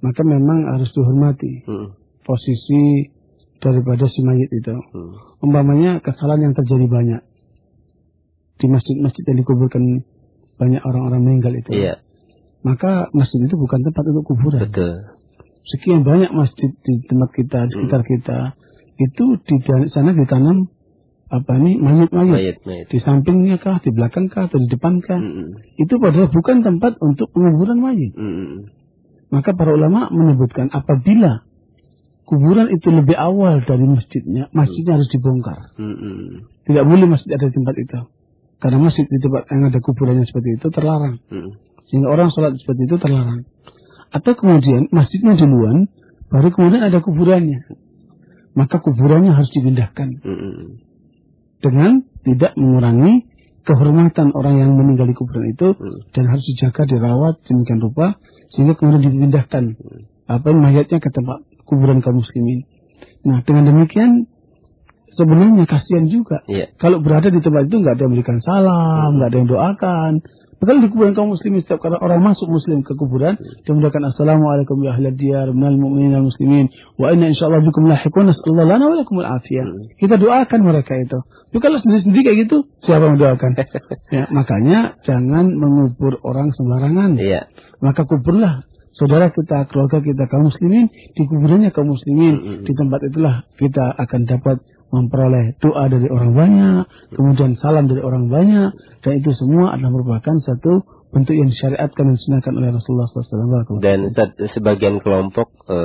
maka memang harus dihormati Hmm, posisi daripada si mayit itu. hmm, Umpamanya kesalahan yang terjadi banyak di masjid-masjid yang dikuburkan banyak orang-orang meninggal itu. Iya, Maka masjid itu bukan tempat untuk kuburan. betul. Sekian banyak masjid di tempat kita, di sekitar kita, itu di sana ditanam apa ini mayit-mayit. Mayat, mayat. Di sampingnya kah, di belakang kah, atau di depan kah? Mm, itu padahal bukan tempat untuk penguburan mayit. mm, mm, Maka para ulama menyebutkan apabila kuburan itu lebih awal dari masjidnya, masjidnya harus dibongkar. mm, mm, Tidak boleh masjid ada di tempat itu. Karena masjid di tempat yang ada kuburannya seperti itu terlarang. mm. Sehingga orang sholat seperti itu terlarang. Atau kemudian masjidnya duluan, baru kemudian ada kuburannya. Maka kuburannya harus dipindahkan. Mm, mm. Dengan tidak mengurangi kehormatan orang yang meninggal di kuburan itu Hmm. dan harus dijaga dirawat demikian rupa sehingga kemudian dipindahkan apa mayatnya ke tempat kuburan kaum muslimin. Nah dengan demikian sebenarnya kasihan juga Iya. kalau berada di tempat itu nggak ada yang memberikan salam, nggak ada yang doakan. Padahal di kuburan kaum muslimin setiap kali orang masuk muslim ke kuburan dia mendoakan assalamualaikum ya ahli diyar minal mu'minin wal muslimin wa inna insyaallah bikum lahiqun nasallallahu lana wa lakumul afiyah. Hmm. Kita doakan mereka itu. Tapi kalau sendiri-sendiri kayak gitu siapa yang mendoakan? ya, makanya jangan mengubur orang sembarangan. Iya. Maka kuburlah saudara kita, keluarga kita kaum muslimin, di kuburannya kaum muslimin, di tempat itulah kita akan dapat memperoleh doa dari orang banyak, kemudian salam dari orang banyak, dan itu semua adalah merupakan satu bentuk yang disyariatkan dan disunahkan oleh Rasulullah SAW. Dan sebagian kelompok e,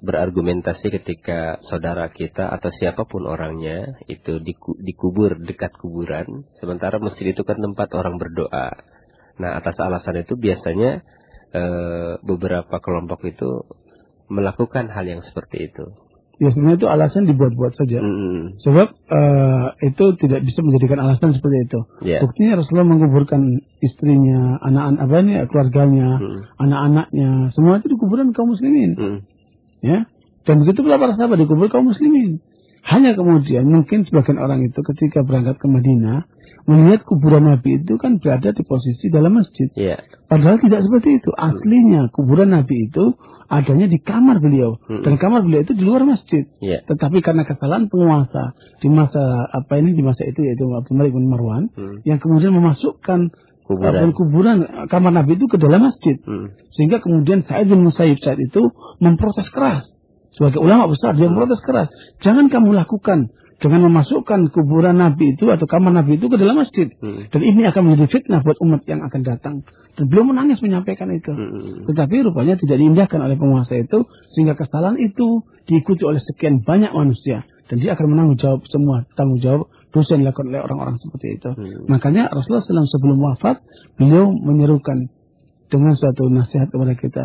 berargumentasi ketika saudara kita atau siapa pun orangnya itu dikubur dekat kuburan, sementara masjid itu kan tempat orang berdoa. Nah atas alasan itu biasanya e, beberapa kelompok itu melakukan hal yang seperti itu ya sebenarnya itu alasan dibuat-buat saja. Mm. Sebab uh, itu tidak bisa menjadikan alasan seperti itu. Yeah. Buktinya Rasulullah menguburkan istrinya, anak-anak abahnya, keluarganya, mm. anak-anaknya, semua itu di kuburan kaum muslimin. Mm. Ya. Dan begitu pula para sahabat dikubur kaum muslimin. Hanya kemudian mungkin sebagian orang itu ketika berangkat ke Madinah melihat kuburan Nabi itu kan berada di posisi dalam masjid. Yeah. Padahal tidak seperti itu. Aslinya kuburan Nabi itu adanya di kamar beliau hmm. dan kamar beliau itu di luar masjid. Yeah. Tetapi karena kesalahan penguasa di masa apa ini di masa itu yaitu Abu Malik bin Marwan hmm. yang kemudian memasukkan kuburan. Uh, kuburan kamar Nabi itu ke dalam masjid. Hmm. Sehingga kemudian Sa'id bin Musayyib saat itu memprotes keras. Sebagai ulama besar dia memprotes keras. Jangan kamu lakukan dengan memasukkan kuburan Nabi itu atau kamar Nabi itu ke dalam masjid. Hmm. Dan ini akan menjadi fitnah buat umat yang akan datang. Dan beliau menangis menyampaikan itu. Hmm. Tetapi rupanya tidak diindahkan oleh penguasa itu sehingga kesalahan itu diikuti oleh sekian banyak manusia dan dia akan menanggung jawab semua tanggung jawab dosa yang dilakukan oleh orang-orang seperti itu. Hmm. Makanya Rasulullah SAW sebelum wafat beliau menyerukan dengan suatu nasihat kepada kita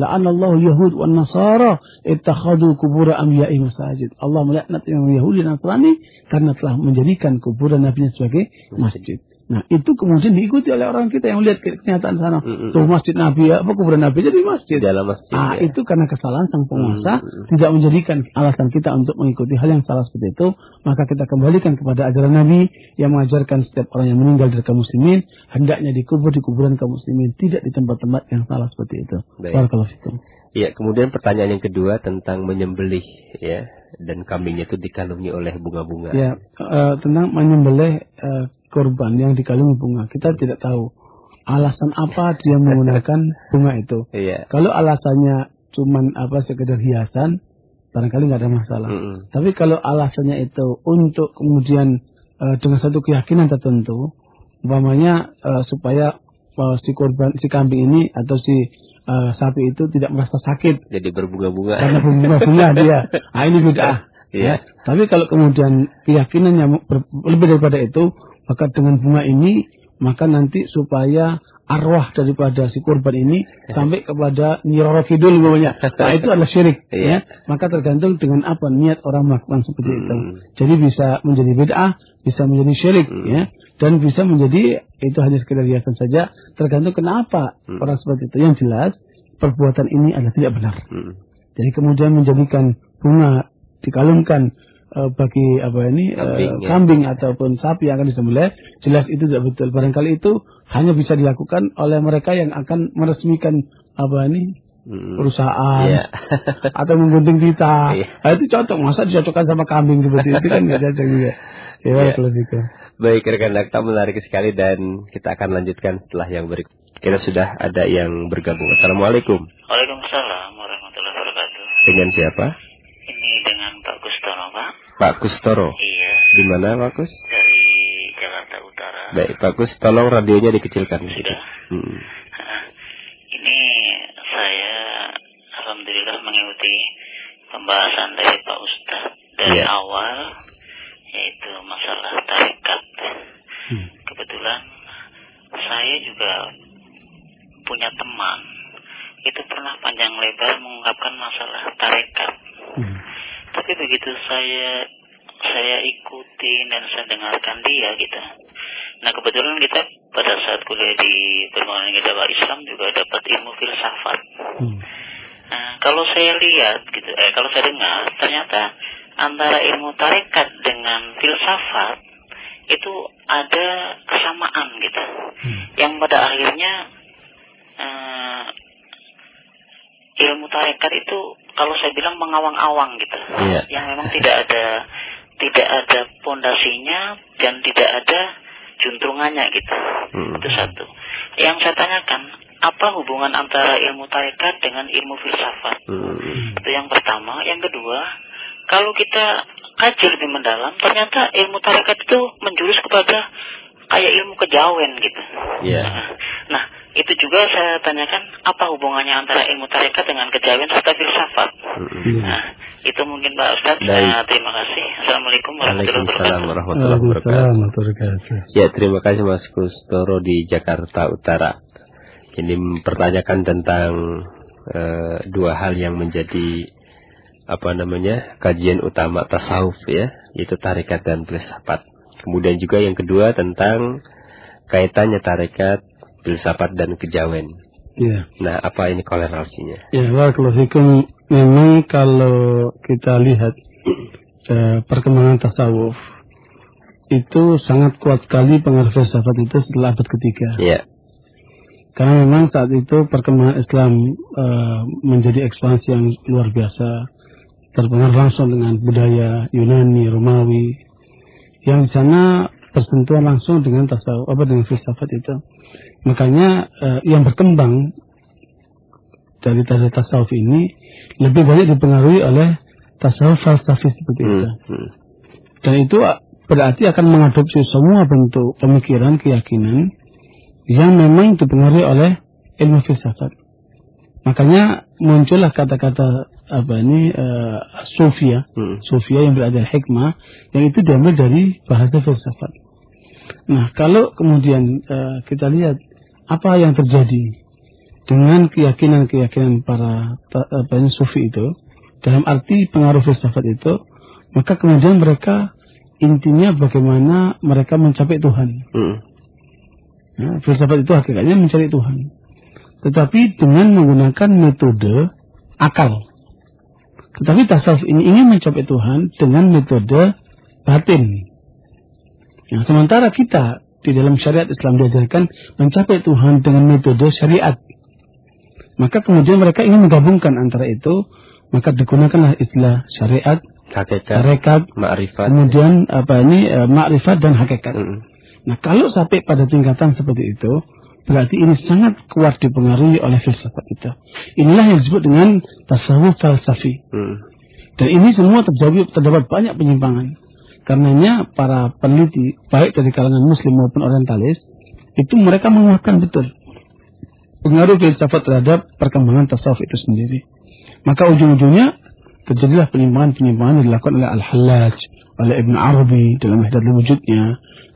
La'anallahu Yahud wa Nasara ittakhadu kubur anbiya'i masajid. Allah melaknat yang Yahudi dan Nasrani karena telah menjadikan kuburan nabi sebagai masjid. Nah, itu kemudian diikuti oleh orang kita yang melihat kenyataan sana. Mm -hmm. Tuh masjid Nabi ya, apa kuburan Nabi jadi masjid. Dalam masjid. Ah, ya. itu karena kesalahan sang penguasa mm -hmm. tidak menjadikan alasan kita untuk mengikuti hal yang salah seperti itu, maka kita kembalikan kepada ajaran Nabi yang mengajarkan setiap orang yang meninggal dari kaum muslimin hendaknya dikubur di kuburan kaum muslimin, tidak di tempat-tempat yang salah seperti itu. Barakallahu Iya, kemudian pertanyaan yang kedua tentang menyembelih ya dan kambingnya itu dikalungi oleh bunga-bunga. Ya, uh, tentang menyembelih uh, korban yang dikalungi bunga. Kita tidak tahu alasan apa dia menggunakan bunga itu. Iya. Kalau alasannya cuma apa sekedar hiasan, barangkali nggak ada masalah. Mm -hmm. Tapi kalau alasannya itu untuk kemudian uh, dengan satu keyakinan tertentu, umpamanya uh, supaya uh, si korban si kambing ini atau si uh, sapi itu tidak merasa sakit. Jadi berbunga-bunga. Karena berbunga-bunga dia. Nah ini beda. Iya. Ya. Tapi kalau kemudian keyakinannya lebih daripada itu, maka dengan bunga ini, maka nanti supaya arwah daripada si korban ini sampai kepada Nyiroro Kidul namanya. Nah itu adalah syirik. Iya. ya. Maka tergantung dengan apa niat orang melakukan seperti itu. Hmm. Jadi bisa menjadi bid'ah, bisa menjadi syirik. Hmm. ya Dan bisa menjadi itu hanya sekedar hiasan saja. Tergantung kenapa hmm. orang seperti itu. Yang jelas perbuatan ini adalah tidak benar. Jadi kemudian menjadikan bunga dikalungkan bagi apa ini kambing, uh, kambing ataupun sapi yang akan disembelih jelas itu tidak betul. Barangkali itu hanya bisa dilakukan oleh mereka yang akan meresmikan apa ini hmm. perusahaan yeah. atau menggunting kita. Yeah. nah, itu cocok. Masa dicocokkan sama kambing seperti itu kan nggak cocok juga. Ya yeah. kalau gitu. Baik rekan dakta menarik sekali dan kita akan lanjutkan setelah yang berikut kita sudah ada yang bergabung. Assalamualaikum. Waalaikumsalam warahmatullahi wabarakatuh. Dengan siapa Pak Kustoro. Iya. Di mana Pak Kus? Dari Jakarta Utara. Baik, Pak Kus, tolong radionya dikecilkan. Sudah. Hmm. ini saya alhamdulillah mengikuti pembahasan dari Pak Ustadz dari yeah. awal yaitu masalah tarikat. Hmm. Kebetulan saya juga punya teman itu pernah panjang lebar mengungkapkan masalah tarekat. Hmm tapi begitu saya saya ikuti dan saya dengarkan dia gitu nah kebetulan kita pada saat kuliah di perkembangan agama Islam juga dapat ilmu filsafat hmm. nah kalau saya lihat gitu eh kalau saya dengar ternyata antara ilmu tarekat dengan filsafat itu ada kesamaan gitu hmm. yang pada akhirnya eh, ilmu tarekat itu kalau saya bilang mengawang-awang gitu, yeah. yang memang tidak ada tidak ada pondasinya dan tidak ada juntrungannya gitu. Hmm. Itu satu. Yang saya tanyakan, apa hubungan antara ilmu tarekat dengan ilmu filsafat? Hmm. Itu yang pertama. Yang kedua, kalau kita kaji lebih mendalam, ternyata ilmu tarekat itu menjurus kepada kayak ilmu kejawen gitu. Iya. Nah, Nah, itu juga saya tanyakan apa hubungannya antara ilmu tarekat dengan kejawen serta filsafat. Hmm. Nah, itu mungkin Pak Ustadz. Nah, terima kasih. Assalamualaikum warahmatullahi wabarakatuh. warahmatullahi Waalaikumsalam wabarakatuh. warahmatullahi wabarakatuh. Ya, terima kasih Mas Kustoro di Jakarta Utara. Ini mempertanyakan tentang eh, dua hal yang menjadi apa namanya kajian utama tasawuf ya, yaitu tarekat dan filsafat. Kemudian juga yang kedua tentang kaitannya tarekat, filsafat dan kejawen. Iya. Nah, apa ini kolerasinya? Ya, barakallahu fikum. Memang kalau kita lihat eh, perkembangan tasawuf itu sangat kuat sekali pengaruh filsafat itu setelah abad ketiga. Ya, Karena memang saat itu perkembangan Islam eh, menjadi ekspansi yang luar biasa, terpengaruh langsung dengan budaya Yunani, Romawi, yang di sana bersentuhan langsung dengan tasawuf, apa dengan filsafat itu. Makanya eh, yang berkembang dari tadi tasawuf ini lebih banyak dipengaruhi oleh tasawuf falsafi seperti itu. Hmm, hmm. Dan itu berarti akan mengadopsi semua bentuk pemikiran, keyakinan yang memang dipengaruhi oleh ilmu filsafat. Makanya muncullah kata-kata apa ini uh, sufia, Hmm. sufia yang berada hikmah, yang itu diambil dari bahasa filsafat. Nah, kalau kemudian eh, kita lihat apa yang terjadi dengan keyakinan-keyakinan para apa sufi itu, dalam arti pengaruh filsafat itu, maka kemudian mereka intinya bagaimana mereka mencapai Tuhan. Hmm. Ya, filsafat itu hakikatnya mencari Tuhan. Tetapi dengan menggunakan metode akal. Tetapi tasawuf ini ingin mencapai Tuhan dengan metode batin. Yang sementara kita di dalam syariat Islam diajarkan mencapai Tuhan dengan metode syariat. Maka kemudian mereka ingin menggabungkan antara itu, maka digunakanlah istilah syariat, Hakikat, tarekat, ma'rifat. kemudian apa ini eh, makrifat dan hakikat. Hmm. Nah, kalau sampai pada tingkatan seperti itu, berarti ini sangat kuat dipengaruhi oleh filsafat itu. Inilah yang disebut dengan tasawuf falsafi. Hmm. Dan ini semua terjadi terdapat banyak penyimpangan. Karenanya para peneliti, baik dari kalangan muslim maupun orientalis, itu mereka menguatkan betul pengaruh filsafat terhadap perkembangan tasawuf itu sendiri. Maka ujung-ujungnya terjadilah penyimpangan-penyimpangan yang dilakukan oleh Al-Hallaj, oleh Ibn Arabi dalam Ihdatul Wujudnya.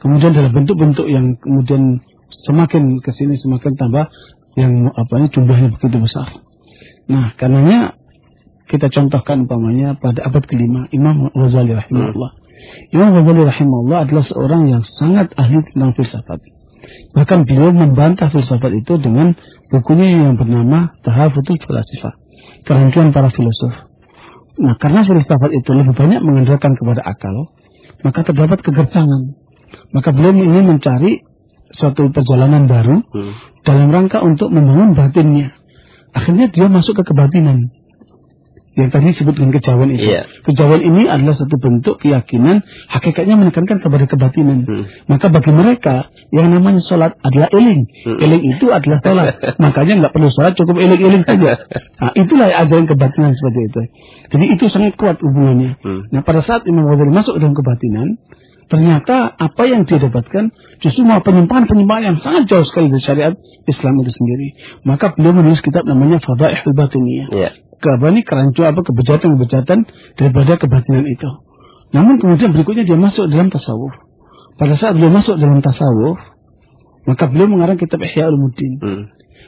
Kemudian dalam bentuk-bentuk yang kemudian semakin ke sini semakin tambah yang apa ini jumlahnya begitu besar. Nah, karenanya kita contohkan umpamanya pada abad kelima Imam Ghazali rahimahullah. Imam Ghazali rahimahullah adalah seorang yang sangat ahli tentang filsafat. Bahkan beliau membantah filsafat itu dengan bukunya yang bernama Tahafutul Falasifah. Kerancuan para filosof. Nah, karena filsafat itu lebih banyak mengandalkan kepada akal, maka terdapat kegersangan. Maka beliau ingin mencari suatu perjalanan baru Hmm. dalam rangka untuk membangun batinnya. Akhirnya dia masuk ke kebatinan. Yang tadi disebut dengan kejawen itu. Iya. Kejawen ini adalah satu bentuk keyakinan, hakikatnya menekankan kepada kebatinan. Hmm. Maka bagi mereka yang namanya sholat adalah eling. Hmm. Eling itu adalah sholat. Makanya nggak perlu sholat, cukup eling-eling saja. Nah, itulah ajaran kebatinan seperti itu. Jadi itu sangat kuat hubungannya. Hmm. Nah pada saat Imam Ghazali masuk dalam kebatinan, ternyata apa yang dia dapatkan justru malah penyimpangan-penyimpangan yang sangat jauh sekali dari syariat Islam itu sendiri. Maka beliau menulis kitab namanya Fadaihul Batiniyah. Ya. Ke apa ini kerancu apa kebejatan-kebejatan daripada kebatinan itu. Namun kemudian berikutnya dia masuk dalam tasawuf. Pada saat beliau masuk dalam tasawuf, maka beliau mengarang kitab Ihya Ulumuddin. Hmm.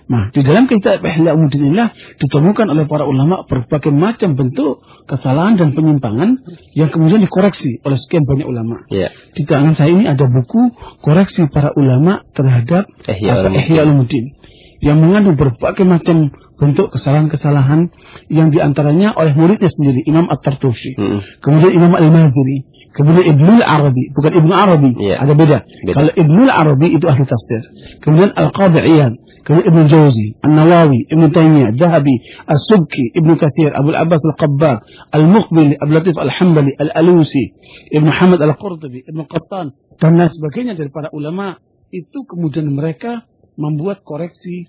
Nah, di dalam kitab Ihya Ulumuddin inilah ditemukan oleh para ulama berbagai macam bentuk kesalahan dan penyimpangan yang kemudian dikoreksi oleh sekian banyak ulama. Ya. Di tangan saya ini ada buku koreksi para ulama terhadap Ihya Ulumuddin yang mengandung berbagai macam bentuk kesalahan-kesalahan yang di antaranya oleh muridnya sendiri Imam At-Tartushi, Hmm. kemudian Imam Al-Maziri, kemudian Ibnu Arabi, bukan Ibnu Arabi, Iya. ada beda. Beda. Kalau Ibnu Arabi itu ahli tafsir, kemudian Al-Qadhi Iyad, kemudian Ibnu Jauzi, An-Nawawi, Ibnu Taimiyah, Dahabi, As-Subki, Ibnu Katsir, Abu Abbas Al-Qabbar, Al-Muqbil, Abu Latif Al-Hambali, Al-Alusi, Ibnu Hamad Al-Qurtubi, Ibnu Qattan dan lain sebagainya dari para ulama itu kemudian mereka membuat koreksi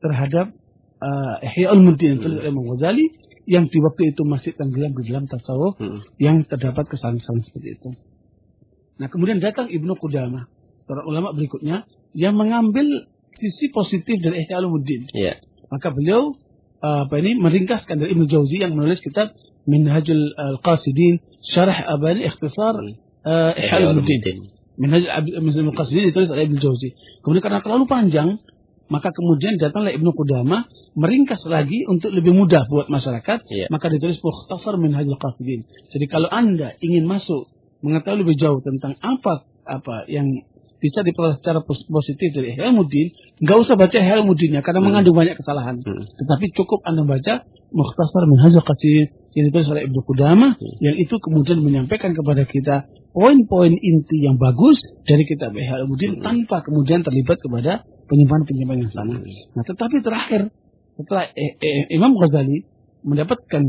terhadap uh, Ihya Ulumuddin yang oleh Imam Ghazali yang di waktu itu masih tenggelam di dalam tasawuf Hmm. yang terdapat kesalahan-kesalahan seperti itu. Nah kemudian datang Ibnu Qudamah, seorang ulama berikutnya yang mengambil sisi positif dari Ihya Ulumuddin. Iya. Maka beliau uh, apa ini meringkaskan dari Ibnu Jauzi yang menulis kitab Minhajul Al-Qasidin Syarah Abadi Ikhtisar uh, Ihya Ulumuddin. Minhaj Ibnu Qasidin ditulis oleh Ibnu Jauzi. Kemudian karena terlalu panjang, maka kemudian datanglah Ibnu Qudamah meringkas lagi untuk lebih mudah buat masyarakat, Iya. maka ditulis Mukhtasar Minhajul Qasidin. Jadi kalau Anda ingin masuk mengetahui lebih jauh tentang apa apa yang bisa diperoleh secara pos- positif dari Ihya Ulumuddin, nggak usah baca Ihya Ulumuddinnya karena Hmm. mengandung banyak kesalahan. Hmm. Tetapi cukup Anda baca Mukhtasar Minhajul Qasidin yang ditulis oleh Ibnu Qudamah yang itu kemudian menyampaikan kepada kita poin-poin inti yang bagus dari kitab Ihya Ulumuddin tanpa kemudian terlibat kepada penyimpangan-penyimpangan yang sama. Nah, tetapi terakhir setelah eh, eh, Imam Ghazali mendapatkan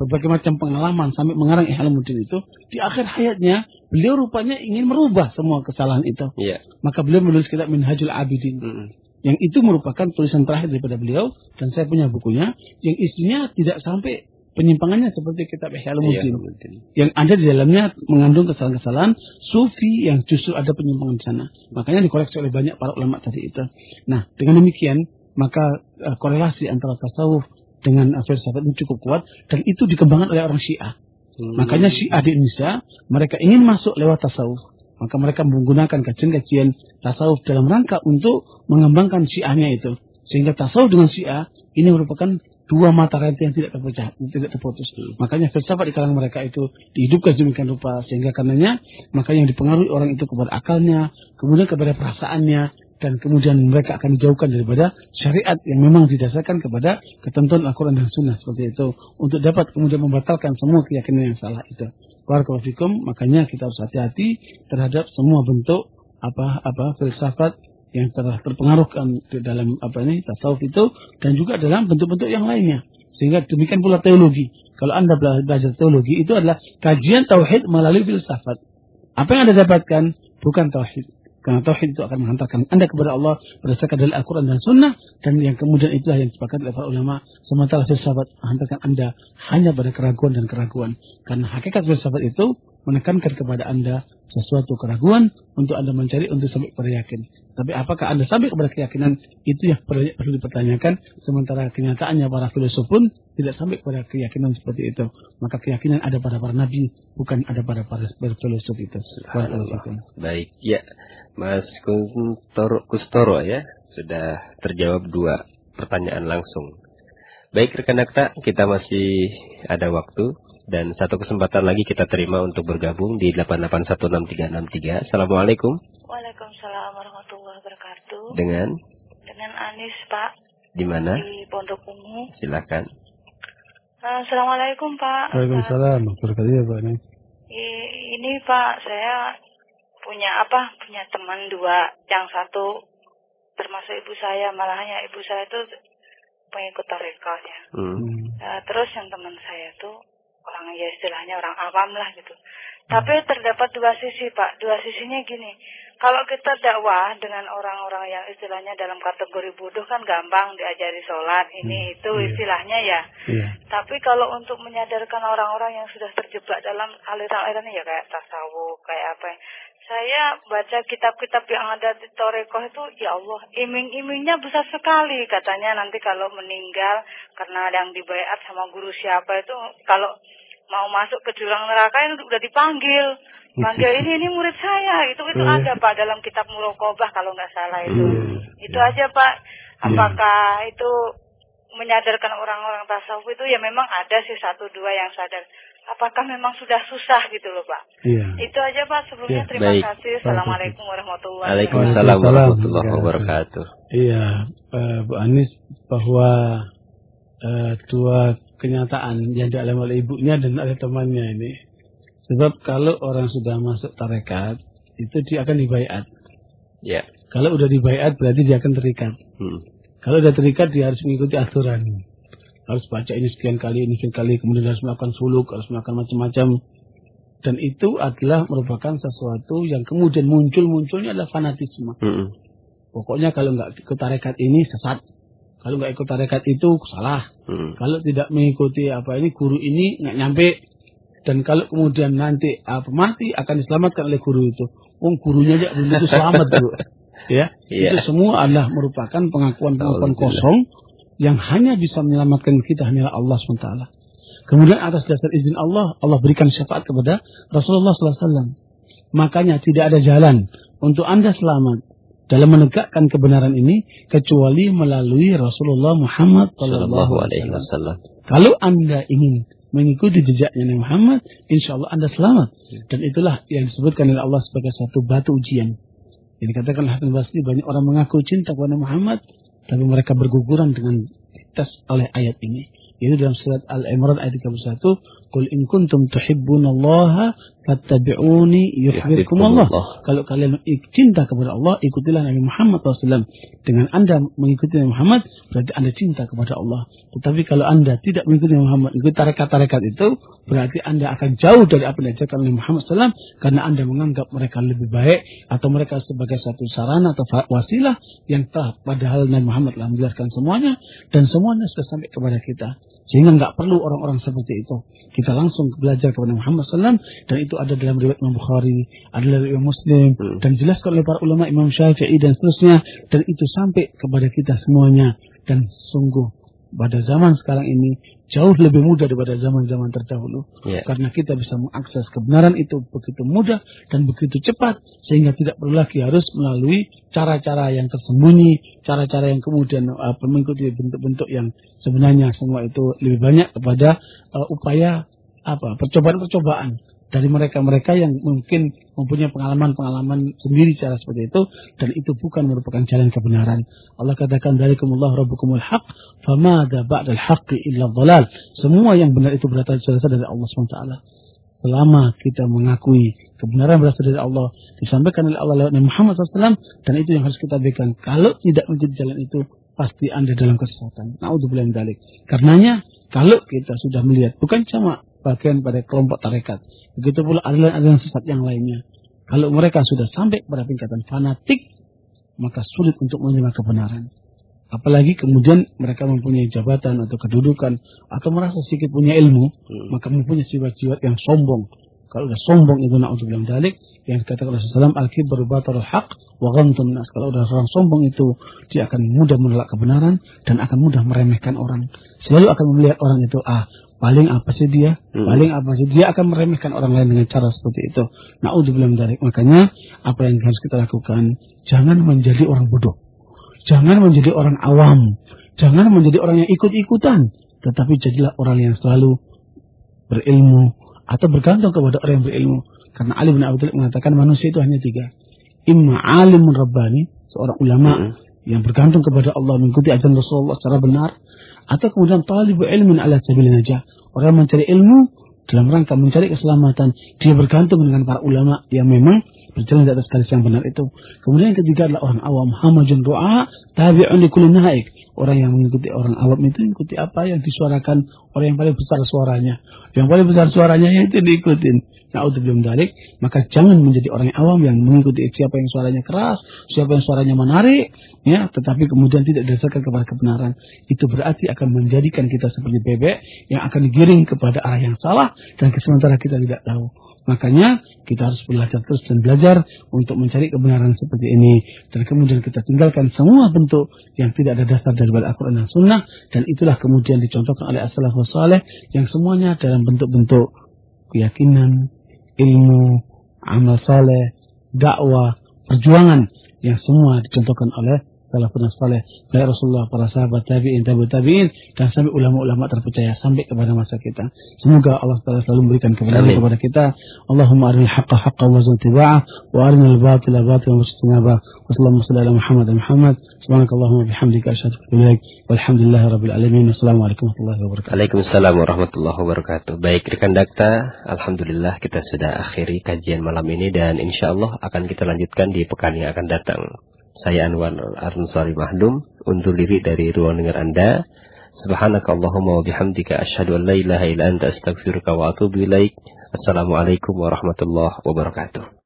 berbagai macam pengalaman sampai mengarang Ihya Ulumuddin itu di akhir hayatnya beliau rupanya ingin merubah semua kesalahan itu. Iya. Maka beliau menulis kitab Minhajul Abidin Hmm. yang itu merupakan tulisan terakhir daripada beliau dan saya punya bukunya yang isinya tidak sampai penyimpangannya seperti kitab Ihya Iya. Ulumuddin Ulumuddin. yang ada di dalamnya mengandung kesalahan-kesalahan sufi yang justru ada penyimpangan di sana. Makanya dikoreksi oleh banyak para ulama tadi itu. Nah, dengan demikian maka eh, korelasi antara tasawuf dengan filsafat ini cukup kuat dan itu dikembangkan oleh orang Syiah. Hmm. Makanya Syiah di Indonesia mereka ingin masuk lewat tasawuf. Maka mereka menggunakan kajian-kajian tasawuf dalam rangka untuk mengembangkan Syiahnya itu. Sehingga tasawuf dengan Syiah ini merupakan dua mata rantai yang tidak terpecah, tidak terputus. Makanya filsafat di kalangan mereka itu dihidupkan sedemikian rupa sehingga karenanya maka yang dipengaruhi orang itu kepada akalnya, kemudian kepada perasaannya, dan kemudian mereka akan dijauhkan daripada syariat yang memang didasarkan kepada ketentuan Al-Quran dan Sunnah seperti itu untuk dapat kemudian membatalkan semua keyakinan yang salah itu. Barakallahu fikum, makanya kita harus hati-hati terhadap semua bentuk apa apa filsafat yang telah terpengaruhkan di dalam apa ini tasawuf itu dan juga dalam bentuk-bentuk yang lainnya. Sehingga demikian pula teologi. Kalau Anda bela- belajar teologi itu adalah kajian tauhid melalui filsafat. Apa yang Anda dapatkan bukan tauhid. Karena tauhid itu akan menghantarkan Anda kepada Allah berdasarkan dari Al-Quran dan Sunnah dan yang kemudian itulah yang disepakati oleh para ulama. Sementara filsafat menghantarkan Anda hanya pada keraguan dan keraguan. Karena hakikat filsafat itu menekankan kepada Anda sesuatu keraguan untuk Anda mencari untuk sampai kepada yakin. Tapi apakah Anda sampai kepada keyakinan itu yang perlu, perlu dipertanyakan sementara kenyataannya para filosof pun tidak sampai kepada keyakinan seperti itu. Maka keyakinan ada pada para nabi, bukan ada pada para filosof itu. Baik, ya. Mas Kustoro, Kustoro ya, sudah terjawab dua pertanyaan langsung. Baik rekan Akta, kita masih ada waktu dan satu kesempatan lagi kita terima untuk bergabung di 8816363. Assalamualaikum Waalaikumsalam warahmatullahi wabarakatuh. dengan Dengan Anis Pak di mana? di Pondok Ungu. Silakan. Eh, Assalamualaikum Pak. Waalaikumsalam. Berkali ya Pak. ini. I- Ini Pak, saya punya apa? Punya teman dua. Yang satu termasuk ibu saya, malahnya ibu saya itu pengikut tarekat ya. Hmm. Eh, terus yang teman saya tuh orang ya istilahnya orang awam lah gitu. Tapi terdapat dua sisi Pak. Dua sisinya gini. Kalau kita dakwah dengan orang-orang yang istilahnya dalam kategori bodoh kan gampang diajari sholat ini itu iya. istilahnya ya. Iya. Tapi kalau untuk menyadarkan orang-orang yang sudah terjebak dalam aliran-aliran ya kayak tasawuf, kayak apa ya. Saya baca kitab-kitab yang ada di Torekoh itu, ya Allah, iming-imingnya besar sekali. Katanya nanti kalau meninggal, karena ada yang dibayar sama guru siapa itu, kalau mau masuk ke jurang neraka itu udah dipanggil. Panggil ini, ini murid saya. Itu itu iya. ada Pak dalam kitab Murokobah kalau nggak salah itu. Iya, Itu iya. aja Pak. Apakah itu menyadarkan orang-orang tasawuf itu ya memang ada sih satu dua yang sadar. Apakah memang sudah susah gitu loh Pak? Iya. Itu aja Pak sebelumnya Ya, terima baik. kasih. Assalamualaikum warahmatullahi Waalaikumsalam Waalaikumsalam warahmatullahi wabarakatuh. Iya, eh, Bu Anis bahwa eh, dua kenyataan yang dialami oleh ibunya dan oleh temannya ini. Sebab kalau orang sudah masuk tarekat, itu dia akan dibaiat. Ya. Kalau udah dibaiat berarti dia akan terikat. Hmm. Kalau udah terikat dia harus mengikuti aturan. Harus baca ini sekian kali, ini sekian kali, kemudian harus melakukan suluk, harus melakukan macam-macam. Dan itu adalah merupakan sesuatu yang kemudian muncul-munculnya adalah fanatisme. Hmm. Pokoknya kalau nggak ikut tarekat ini sesat. Kalau nggak ikut tarekat itu salah. Hmm. Kalau tidak mengikuti apa ini guru ini nggak nyampe. Dan kalau kemudian nanti apa mati akan diselamatkan oleh guru itu. Wong gurunya aja belum tentu selamat dulu. Ya, Iya. itu semua adalah merupakan pengakuan-pengakuan kosong yang hanya bisa menyelamatkan kita hanyalah Allah SWT. Kemudian atas dasar izin Allah, Allah berikan syafaat kepada Rasulullah SAW. Makanya tidak ada jalan untuk Anda selamat dalam menegakkan kebenaran ini kecuali melalui Rasulullah Muhammad Sallallahu SAW. alaihi wasallam. Kalau Anda ingin mengikuti jejaknya Nabi Muhammad, insya Allah Anda selamat. Dan itulah yang disebutkan oleh Allah sebagai satu batu ujian. Jadi katakan Hasan Basri banyak orang mengaku cinta kepada Muhammad, tapi mereka berguguran dengan tes oleh ayat ini. Yaitu dalam surat Al-Imran ayat 31, Qul in kuntum tuhibbunallaha fattabi'uni yuhibbukum Allah. Kalau kalian cinta kepada Allah, ikutilah Nabi Muhammad SAW. Dengan Anda mengikuti Nabi Muhammad, berarti Anda cinta kepada Allah. Tetapi kalau Anda tidak mengikuti Nabi Muhammad, mengikuti tarekat-tarekat itu, berarti Anda akan jauh dari apa yang diajarkan oleh Muhammad SAW, karena Anda menganggap mereka lebih baik, atau mereka sebagai satu sarana atau wasilah yang telah, padahal Nabi Muhammad telah menjelaskan semuanya, dan semuanya sudah sampai kepada kita. Sehingga nggak perlu orang-orang seperti itu. Kita langsung belajar kepada Muhammad SAW, dan itu ada dalam riwayat Imam Bukhari, ada dalam Imam Muslim, Hmm. dan dijelaskan oleh para ulama Imam Syafi'i dan seterusnya, dan itu sampai kepada kita semuanya. Dan sungguh pada zaman sekarang ini jauh lebih mudah daripada zaman-zaman terdahulu. Ya. Karena kita bisa mengakses kebenaran itu begitu mudah dan begitu cepat sehingga tidak perlu lagi harus melalui cara-cara yang tersembunyi, cara-cara yang kemudian uh, mengikuti bentuk-bentuk yang sebenarnya semua itu lebih banyak kepada uh, upaya apa percobaan-percobaan dari mereka-mereka yang mungkin mempunyai pengalaman-pengalaman sendiri cara seperti itu dan itu bukan merupakan jalan kebenaran. Allah katakan dari kumullah rabbukumul haq famada ba'dal haqqi illa dhalal. Semua yang benar itu berasal dari Allah SWT. Selama kita mengakui kebenaran berasal dari Allah, disampaikan oleh Allah lewat Nabi Muhammad SAW, dan itu yang harus kita berikan. Kalau tidak mengikuti jalan itu, pasti Anda dalam kesesatan. Naudzubillah min dzalik. Karenanya, kalau kita sudah melihat, bukan cuma bagian pada kelompok tarekat, begitu pula aliran-aliran sesat yang lainnya. Kalau mereka sudah sampai pada tingkatan fanatik, maka sulit untuk menerima kebenaran. Apalagi kemudian mereka mempunyai jabatan atau kedudukan atau merasa sedikit punya ilmu, maka mempunyai sifat-sifat yang sombong. Kalau udah sombong itu naudzubillah min dzalik yang dikatakan Rasulullah SAW al-kibru batarul haq wa ghamtun nas. Kalau udah orang sombong itu dia akan mudah menolak kebenaran dan akan mudah meremehkan orang. Selalu akan melihat orang itu ah paling apa sih dia? Hmm. Paling apa sih dia akan meremehkan orang lain dengan cara seperti itu. Naudzubillah min dzalik. Makanya apa yang harus kita lakukan jangan menjadi orang bodoh. Jangan menjadi orang awam. Jangan menjadi orang yang ikut-ikutan. Tetapi jadilah orang yang selalu berilmu. Atau bergantung kepada orang yang berilmu. Karena Ali bin Abi Thalib mengatakan manusia itu hanya tiga. Imma alimun rabbani. Seorang ulama Hmm. Yang bergantung kepada Allah. Mengikuti ajaran Rasulullah secara benar. Atau kemudian talibu ilmin ala sabilin najah. Orang mencari ilmu dalam rangka mencari keselamatan, dia bergantung dengan para ulama yang memang berjalan di atas garis yang benar itu. Kemudian yang ketiga adalah orang awam, hamajun doa, tabi'un likulli naik. Orang yang mengikuti orang awam itu mengikuti apa yang disuarakan orang yang paling besar suaranya. Yang paling besar suaranya itu diikutin. Na'udzubillah. Maka jangan menjadi orang yang awam yang mengikuti siapa yang suaranya keras, siapa yang suaranya menarik, ya, tetapi kemudian tidak didasarkan kepada kebenaran. Itu berarti akan menjadikan kita seperti bebek yang akan digiring kepada arah yang salah dan sementara kita tidak tahu. Makanya kita harus belajar terus dan belajar untuk mencari kebenaran seperti ini dan kemudian kita tinggalkan semua bentuk yang tidak ada dasar dari Al-Quran dan Sunnah dan itulah kemudian dicontohkan oleh as-salafus saleh yang semuanya dalam bentuk-bentuk keyakinan, ilmu, amal saleh, dakwah, perjuangan yang semua dicontohkan oleh salafun saleh. Baik Rasulullah para sahabat tabi'in tabi'in tabi'in dan sampai ulama-ulama terpercaya sampai kepada masa kita. Semoga Allah Taala selalu memberikan kebenaran Amin. kepada kita. Allahumma arinal haqqa haqqa wa tiba'ah wa arinal batila batila wa istinabah wa sallallahu ala Muhammad wa Muhammad. Subhanakallahumma bihamdika asyhadu an la ilaha illa anta walhamdulillahi rabbil alamin. Assalamualaikum warahmatullahi wabarakatuh. Waalaikumsalam warahmatullahi wabarakatuh. Baik rekan dakta, alhamdulillah kita sudah akhiri kajian malam ini dan insya Allah akan kita lanjutkan di pekan yang akan datang. Saya Anwar Arnsari Mahdum undur diri dari ruang dengar Anda. Subhanakallahumma wa bihamdika asyhadu an la ilaha illa anta astaghfiruka wa atubu ilaik. Assalamualaikum warahmatullahi wabarakatuh.